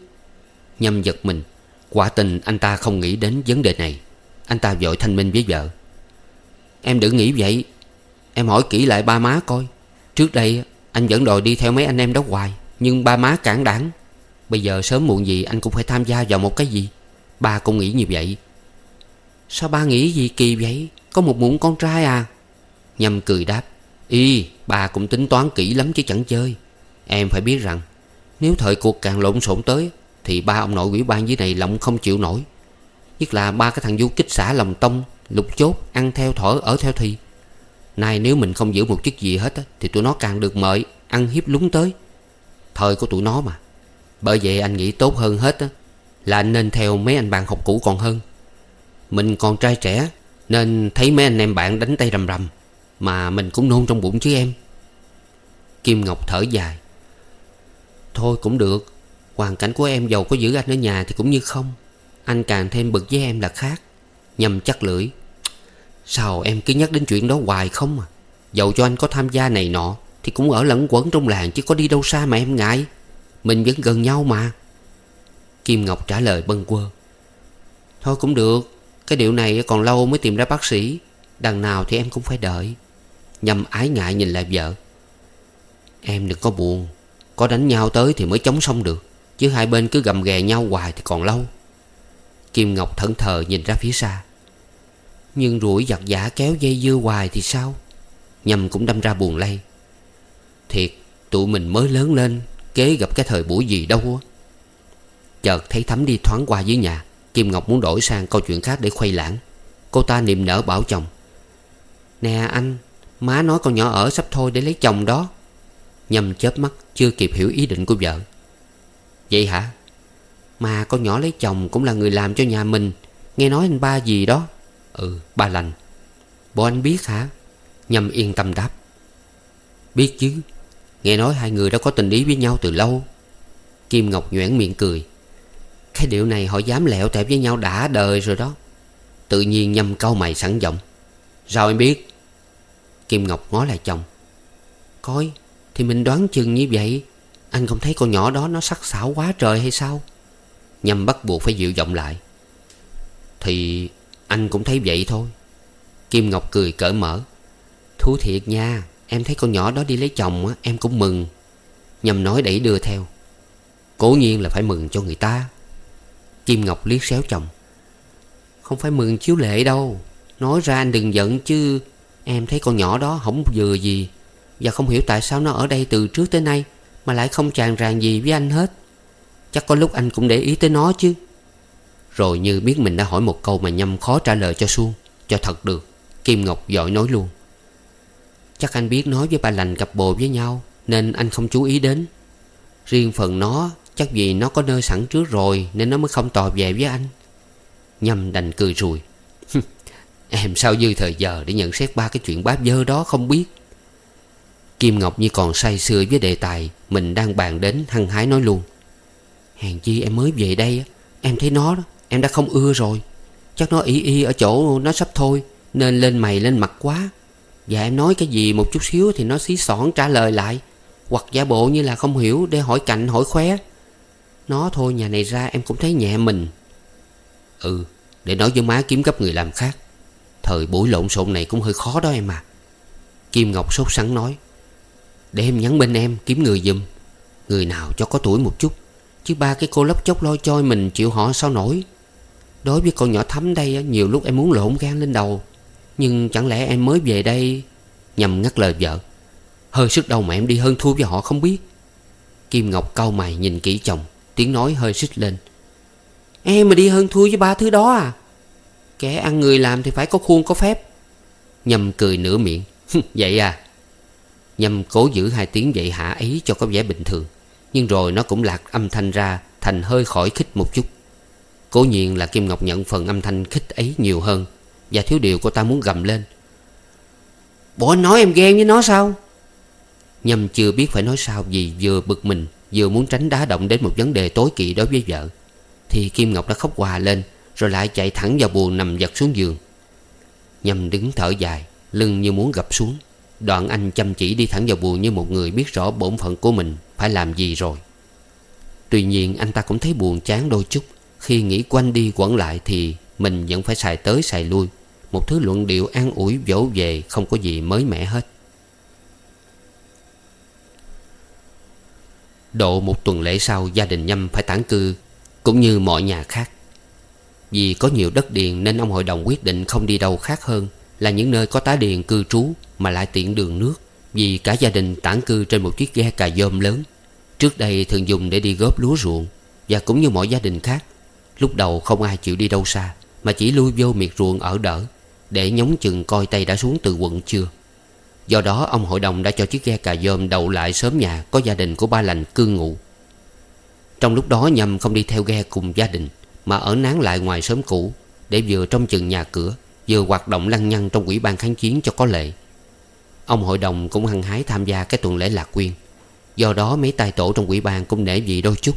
Nhâm giật mình. Quả tình anh ta không nghĩ đến vấn đề này. Anh ta vội thanh minh với vợ. Em đừng nghĩ vậy. Em hỏi kỹ lại ba má coi. Trước đây, anh vẫn đòi đi theo mấy anh em đó hoài, Nhưng ba má cản đảng. Bây giờ sớm muộn gì anh cũng phải tham gia vào một cái gì. Ba cũng nghĩ như vậy. Sao ba nghĩ gì kỳ vậy? Có một muộn con trai à? Nhâm cười đáp, Y, bà cũng tính toán kỹ lắm chứ chẳng chơi. Em phải biết rằng, Nếu thời cuộc càng lộn xộn tới, Thì ba ông nội quỷ ban dưới này lộng không chịu nổi. Nhất là ba cái thằng du kích xã lòng tông, Lục chốt, Ăn theo thở ở theo thì. Nay nếu mình không giữ một chức gì hết Thì tụi nó càng được mời Ăn hiếp lúng tới. Thời của tụi nó mà. Bởi vậy anh nghĩ tốt hơn hết Là anh nên theo mấy anh bạn học cũ còn hơn. Mình còn trai trẻ, Nên thấy mấy anh em bạn đánh tay rầm rầm. Mà mình cũng nôn trong bụng chứ em. Kim Ngọc thở dài. Thôi cũng được, Hoàn cảnh của em giàu có giữ anh ở nhà thì cũng như không. Anh càng thêm bực với em là khác. Nhầm chắc lưỡi. Sao em cứ nhắc đến chuyện đó hoài không à? Dầu cho anh có tham gia này nọ Thì cũng ở lẫn quẩn trong làng Chứ có đi đâu xa mà em ngại. Mình vẫn gần nhau mà. Kim Ngọc trả lời bâng quơ. Thôi cũng được, Cái điều này còn lâu mới tìm ra bác sĩ. Đằng nào thì em cũng phải đợi. Nhâm ái ngại nhìn lại vợ. Em đừng có buồn, Có đánh nhau tới thì mới chống xong được, Chứ hai bên cứ gầm ghè nhau hoài thì còn lâu. Kim Ngọc thẫn thờ nhìn ra phía xa. Nhưng rủi giặt giả kéo dây dưa hoài thì sao? Nhâm cũng đâm ra buồn lây. Thiệt, tụi mình mới lớn lên, Kế gặp cái thời buổi gì đâu Chợt thấy Thắm đi thoáng qua dưới nhà, Kim Ngọc muốn đổi sang câu chuyện khác để khuây lãng. Cô ta niềm nở bảo chồng. Nè anh Má nói con nhỏ ở sắp thôi để lấy chồng đó. Nhâm chớp mắt, Chưa kịp hiểu ý định của vợ. Vậy hả? Mà con nhỏ lấy chồng cũng là người làm cho nhà mình. Nghe nói anh ba gì đó. Ừ ba lành. Bộ anh biết hả? Nhâm yên tâm đáp. Biết chứ. Nghe nói hai người đã có tình ý với nhau từ lâu. Kim Ngọc nhoẻn miệng cười. Cái điệu này họ dám lẹo tẹp với nhau đã đời rồi đó. Tự nhiên nhâm câu mày sẵn giọng. Sao em biết? Kim Ngọc ngó lại chồng. Coi, Thì mình đoán chừng như vậy. Anh không thấy con nhỏ đó nó sắc sảo quá trời hay sao? Nhâm bắt buộc phải dịu giọng lại. Thì anh cũng thấy vậy thôi. Kim Ngọc cười cởi mở. Thú thiệt nha, Em thấy con nhỏ đó đi lấy chồng á, Em cũng mừng. Nhâm nói đẩy đưa theo. Cố nhiên là phải mừng cho người ta. Kim Ngọc liếc xéo chồng. Không phải mừng chiếu lệ đâu, Nói ra anh đừng giận chứ. Em thấy con nhỏ đó không vừa gì. Và không hiểu tại sao nó ở đây từ trước tới nay Mà lại không tràn ràng gì với anh hết. Chắc có lúc anh cũng để ý tới nó chứ. Rồi như biết mình đã hỏi một câu mà nhâm khó trả lời cho suông Cho thật được. Kim Ngọc giỏi nói luôn. Chắc anh biết nói với bà lành cặp bồ với nhau, Nên anh không chú ý đến. Riêng phần nó, Chắc vì nó có nơi sẵn trước rồi, Nên nó mới không tò về với anh. Nhâm đành cười rùi. Em sao dư thời giờ để nhận xét ba cái chuyện báp dơ đó không biết? Kim Ngọc như còn say sưa với đề tài Mình đang bàn đến hăng hái nói luôn. Hèn chi em mới về đây Em thấy nó đó, Em đã không ưa rồi. Chắc nó y y ở chỗ nó sắp thôi, Nên lên mày lên mặt quá. Và em nói cái gì một chút xíu Thì nó xí xỏn trả lời lại, Hoặc giả bộ như là không hiểu Để hỏi cạnh hỏi khóe. Nó thôi, nhà này ra em cũng thấy nhẹ mình. Ừ Để nói với má kiếm cấp người làm khác. Thời buổi lộn xộn này cũng hơi khó đó em à. Kim Ngọc sốt sắng nói, Để em nhắn bên em, kiếm người giùm. Người nào cho có tuổi một chút. Chứ ba cái cô lóc chốc lôi choi mình chịu họ sao nổi. Đối với con nhỏ thắm đây Nhiều lúc em muốn lộn gan lên đầu. Nhưng chẳng lẽ em mới về đây Nhằm ngắt lời vợ? Hơi sức đầu mà em đi hơn thua với họ không biết. Kim Ngọc cau mày nhìn kỹ chồng, Tiếng nói hơi xích lên. Em mà đi hơn thua với ba thứ đó à? Kẻ ăn người làm thì phải có khuôn có phép. Nhâm cười nửa miệng. Vậy à? Nhâm cố giữ hai tiếng vậy hạ ấy cho có vẻ bình thường. Nhưng rồi nó cũng lạc âm thanh ra, Thành hơi khỏi khích một chút. Cố nhiên là Kim Ngọc nhận phần âm thanh khích ấy nhiều hơn. Và thiếu điều cô ta muốn gầm lên. Bộ anh nói em ghen với nó sao? Nhâm chưa biết phải nói sao Vì vừa bực mình, Vừa muốn tránh đá động đến một vấn đề tối kỵ đối với vợ. Thì Kim Ngọc đã khóc hòa lên rồi lại chạy thẳng vào buồn nằm giật xuống giường. Nhâm đứng thở dài, Lưng như muốn gập xuống. Đoạn anh chăm chỉ đi thẳng vào buồn Như một người biết rõ bổn phận của mình Phải làm gì rồi. Tuy nhiên anh ta cũng thấy buồn chán đôi chút. Khi nghĩ quanh đi quẩn lại Thì mình vẫn phải xài tới xài lui. Một thứ luận điệu an ủi, vỗ về, Không có gì mới mẻ hết. Độ một tuần lễ sau, Gia đình Nhâm phải tản cư, Cũng như mọi nhà khác. Vì có nhiều đất điền Nên ông hội đồng quyết định không đi đâu khác hơn Là những nơi có tá điền cư trú Mà lại tiện đường nước. Vì cả gia đình tản cư trên một chiếc ghe cà dôm lớn. Trước đây thường dùng để đi góp lúa ruộng Và cũng như mọi gia đình khác. Lúc đầu không ai chịu đi đâu xa, Mà chỉ lui vô miệt ruộng ở đỡ Để nhóng chừng coi tay đã xuống từ quận chưa. Do đó ông hội đồng đã cho chiếc ghe cà dôm đậu lại sớm nhà Có gia đình của ba lành cư ngụ. Trong lúc đó nhầm không đi theo ghe cùng gia đình. Mà ở nán lại ngoài sớm cũ, Để vừa trong chừng nhà cửa, Vừa hoạt động lăng nhăng trong quỹ ban kháng chiến cho có lệ. Ông hội đồng cũng hăng hái tham gia cái tuần lễ lạc quyên. Do đó mấy tay tổ trong quỹ ban cũng nể vị đôi chút.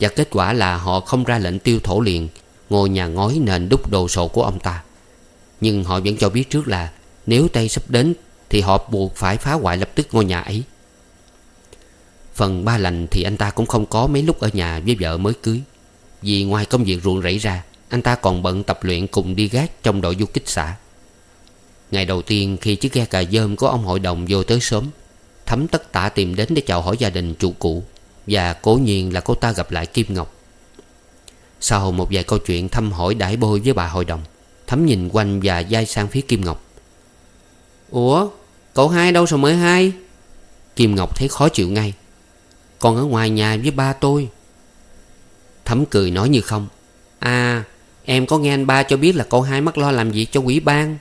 Và kết quả là họ không ra lệnh tiêu thổ liền, ngồi nhà ngói nền đúc đồ sộ của ông ta. Nhưng họ vẫn cho biết trước là Nếu Tây sắp đến Thì họ buộc phải phá hoại lập tức ngôi nhà ấy. Phần ba lành thì anh ta cũng không có mấy lúc ở nhà với vợ mới cưới. Vì ngoài công việc ruộng rẫy ra Anh ta còn bận tập luyện cùng đi gác trong đội du kích xã. Ngày đầu tiên khi chiếc ghe cà dơm của ông hội đồng vô tới sớm Thấm tất tả tìm đến để chào hỏi gia đình chủ cũ Và cố nhiên là cô ta gặp lại Kim Ngọc. Sau một vài câu chuyện thăm hỏi đãi bôi với bà hội đồng Thấm nhìn quanh và dai sang phía Kim Ngọc. Ủa cậu hai đâu rồi mới hai? Kim Ngọc thấy khó chịu ngay. Còn ở ngoài nhà với ba tôi Thấm cười nói như không. À em có nghe anh ba cho biết là cậu hai mắt lo làm việc cho quỷ ban.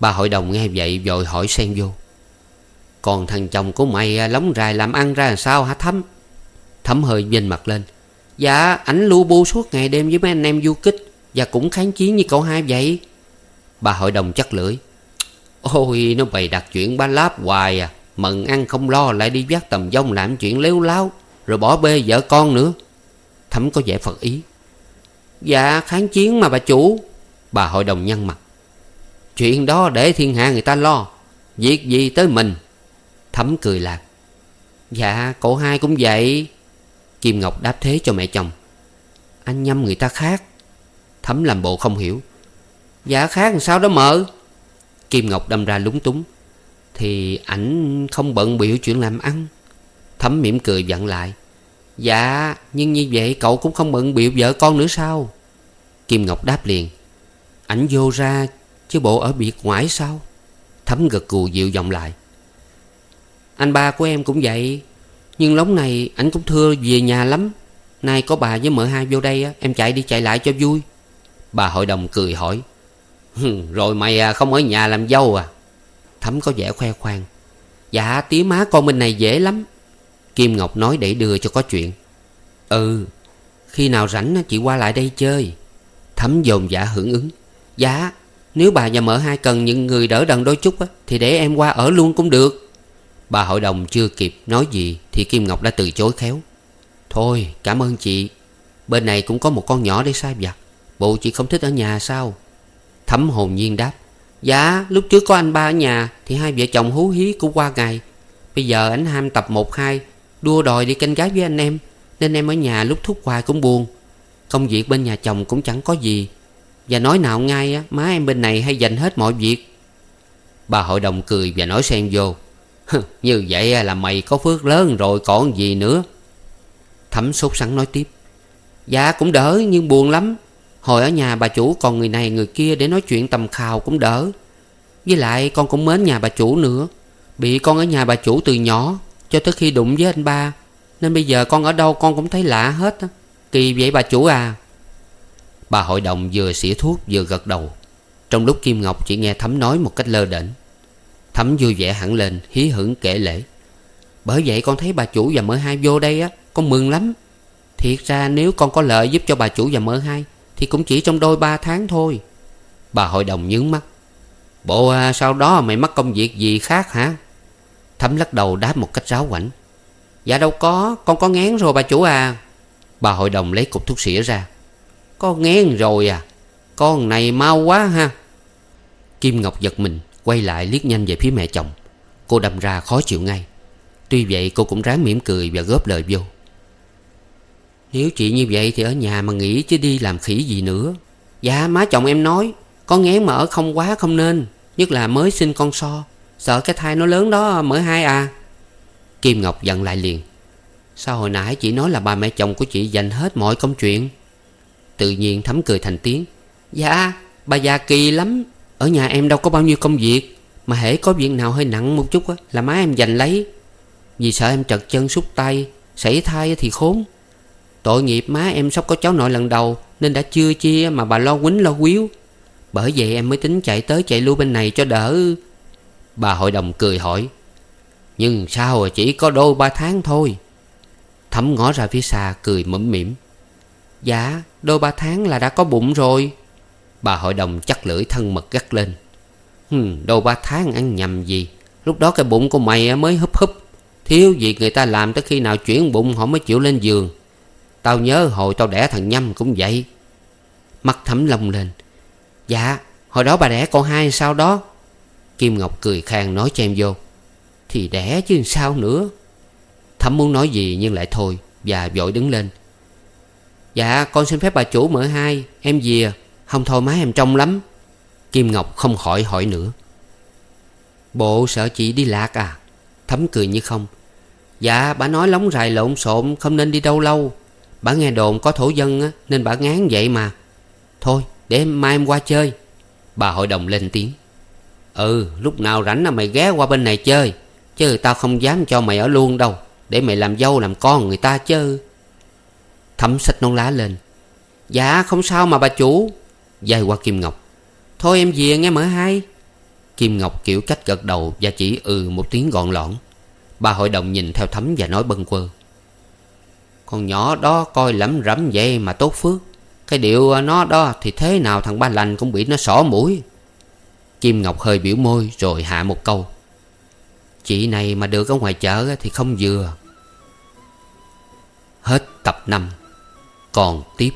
Bà hội đồng nghe vậy vội hỏi xen vô. Còn thằng chồng của mày à, lóng rài làm ăn ra làm sao hả Thấm? Thấm hơi vinh mặt lên. Dạ ảnh lu bu suốt ngày đêm với mấy anh em du kích Và cũng kháng chiến như cậu hai vậy. Bà hội đồng chắc lưỡi. Ôi, nó bày đặt chuyện ba láp hoài à. Mận ăn không lo lại đi vác tầm dông làm chuyện léo láo, Rồi bỏ bê vợ con nữa. Thấm có vẻ phật ý. Dạ kháng chiến mà bà chủ, Bà hội đồng nhăn mặt. Chuyện đó để thiên hạ người ta lo, Việc gì tới mình? Thấm cười lạc. Dạ cậu hai cũng vậy. Kim Ngọc đáp thế cho mẹ chồng. Anh nhâm người ta khác. Thấm làm bộ không hiểu. Dạ khác làm sao đó mợ? Kim Ngọc đâm ra lúng túng. Thì ảnh không bận biểu chuyện làm ăn. Thấm mỉm cười dặn lại. Dạ nhưng như vậy cậu cũng không bận biểu vợ con nữa sao? Kim Ngọc đáp liền. Ảnh vô ra chứ bộ ở biệt ngoại sao? Thấm gật cù dịu giọng lại. Anh ba của em cũng vậy Nhưng lóng này ảnh cũng thưa về nhà lắm. Nay có bà với mợ hai vô đây Em chạy đi chạy lại cho vui. Bà hội đồng cười hỏi. (laughs) Rồi mày à, không ở nhà làm dâu à? Thấm có vẻ khoe khoang. Dạ tía má con mình này dễ lắm. Kim Ngọc nói để đưa cho có chuyện. Ừ Khi nào rảnh chị qua lại đây chơi. Thấm dồn dạ hưởng ứng. Dạ Nếu bà và mợ hai cần những người đỡ đần đôi chút Thì để em qua ở luôn cũng được. Bà hội đồng chưa kịp nói gì Thì Kim Ngọc đã từ chối khéo. Thôi, cảm ơn chị. Bên này cũng có một con nhỏ để sai vặt. Bộ chị không thích ở nhà sao? Thấm hồn nhiên đáp. Dạ lúc trước có anh ba ở nhà Thì hai vợ chồng hú hí cũng qua ngày. Bây giờ anh ham tập một hai Đua đòi đi canh gái với anh em, Nên em ở nhà lúc thúc hoài cũng buồn. Công việc bên nhà chồng cũng chẳng có gì. Và nói nào ngay á, Má em bên này hay dành hết mọi việc. Bà hội đồng cười và nói xen vô. (laughs) Như vậy là mày có phước lớn rồi còn gì nữa. Thấm sốt sẵn nói tiếp. Dạ cũng đỡ, nhưng buồn lắm. Hồi ở nhà bà chủ còn người này người kia để nói chuyện tầm khào cũng đỡ. Với lại con cũng mến nhà bà chủ nữa. Bị con ở nhà bà chủ từ nhỏ. Cho tới khi đụng với anh ba Nên bây giờ con ở đâu con cũng thấy lạ hết Kỳ vậy bà chủ à. Bà hội đồng vừa xỉa thuốc vừa gật đầu. Trong lúc Kim Ngọc chỉ nghe Thấm nói một cách lơ đễnh Thấm vui vẻ hẳn lên Hí hửng kể lễ. Bởi vậy con thấy bà chủ và mợ hai vô đây á Con mừng lắm. Thiệt ra nếu con có lợi giúp cho bà chủ và mợ hai Thì cũng chỉ trong đôi ba tháng thôi. Bà hội đồng nhướng mắt. Bộ à, sau đó mày mắc công việc gì khác hả? Thấm lắc đầu đáp một cách ráo quảnh Dạ đâu có, Con có ngán rồi bà chủ à. Bà hội đồng lấy cục thuốc xỉa ra. Con ngán rồi à. Con này mau quá ha. Kim Ngọc giật mình, Quay lại liếc nhanh về phía mẹ chồng. Cô đâm ra khó chịu ngay. Tuy vậy, cô cũng ráng mỉm cười và góp lời vô. Nếu chị như vậy thì ở nhà mà nghỉ chứ đi làm khỉ gì nữa. Dạ má chồng em nói, Có ngán mà ở không quá không nên, Nhất là mới sinh con so. Sợ cái thai nó lớn đó, mở hai à. Kim Ngọc giận lại liền. Sao hồi nãy chị nói là bà mẹ chồng của chị dành hết mọi công chuyện? Tự nhiên thấm cười thành tiếng. Dạ bà già kỳ lắm. Ở nhà em đâu có bao nhiêu công việc. Mà hễ có việc nào hơi nặng một chút á, Là má em dành lấy. Vì sợ em trật chân xúc tay, Sảy thai thì khốn. Tội nghiệp má em sắp có cháu nội lần đầu, Nên đã chưa chia mà bà lo quýnh lo quýu. Bởi vậy em mới tính chạy tới chạy lui bên này cho đỡ. Bà hội đồng cười hỏi Nhưng sao chỉ có đôi ba tháng thôi? Thấm ngó ra phía xa cười mẫm mỉm Dạ đôi ba tháng là đã có bụng rồi. Bà hội đồng chắc lưỡi thân mật gắt lên Hừm, đôi ba tháng ăn nhầm gì? Lúc đó cái bụng của mày mới húp húp Thiếu gì người ta làm tới khi nào chuyển bụng họ mới chịu lên giường. Tao nhớ hồi tao đẻ thằng Nhâm cũng vậy. Mắt thấm lông lên Dạ hồi đó bà đẻ con hai sao đó? Kim Ngọc cười khang nói cho em vô. Thì đẻ chứ sao nữa? Thấm muốn nói gì nhưng lại thôi Và vội đứng lên. Dạ con xin phép bà chủ mở hai Em về. Không thôi má em trông lắm. Kim Ngọc không khỏi hỏi nữa. Bộ sợ chị đi lạc à? Thấm cười như không. Dạ bà nói lóng rài lộn xộn Không nên đi đâu lâu. Bà nghe đồn có thổ dân á, Nên bà ngán vậy mà. Thôi để mai em qua chơi. Bà hội đồng lên tiếng. Ừ lúc nào rảnh là mày ghé qua bên này chơi. Chứ tao không dám cho mày ở luôn đâu. Để mày làm dâu làm con người ta chứ. Thấm xách nón lá lên. Dạ không sao mà bà chủ. Dài qua Kim Ngọc. Thôi em về nghe mở hai. Kim Ngọc kiểu cách gật đầu Và chỉ ừ một tiếng gọn lõn. Bà hội đồng nhìn theo thấm và nói bâng quơ. Con nhỏ đó coi lắm rắm vậy mà tốt phước. Cái điệu nó đó thì thế nào thằng ba lành cũng bị nó sỏ mũi. Kim Ngọc hơi biểu môi rồi hạ một câu. Chị này mà được ở ngoài chợ thì không vừa. Hết tập 5 Còn tiếp.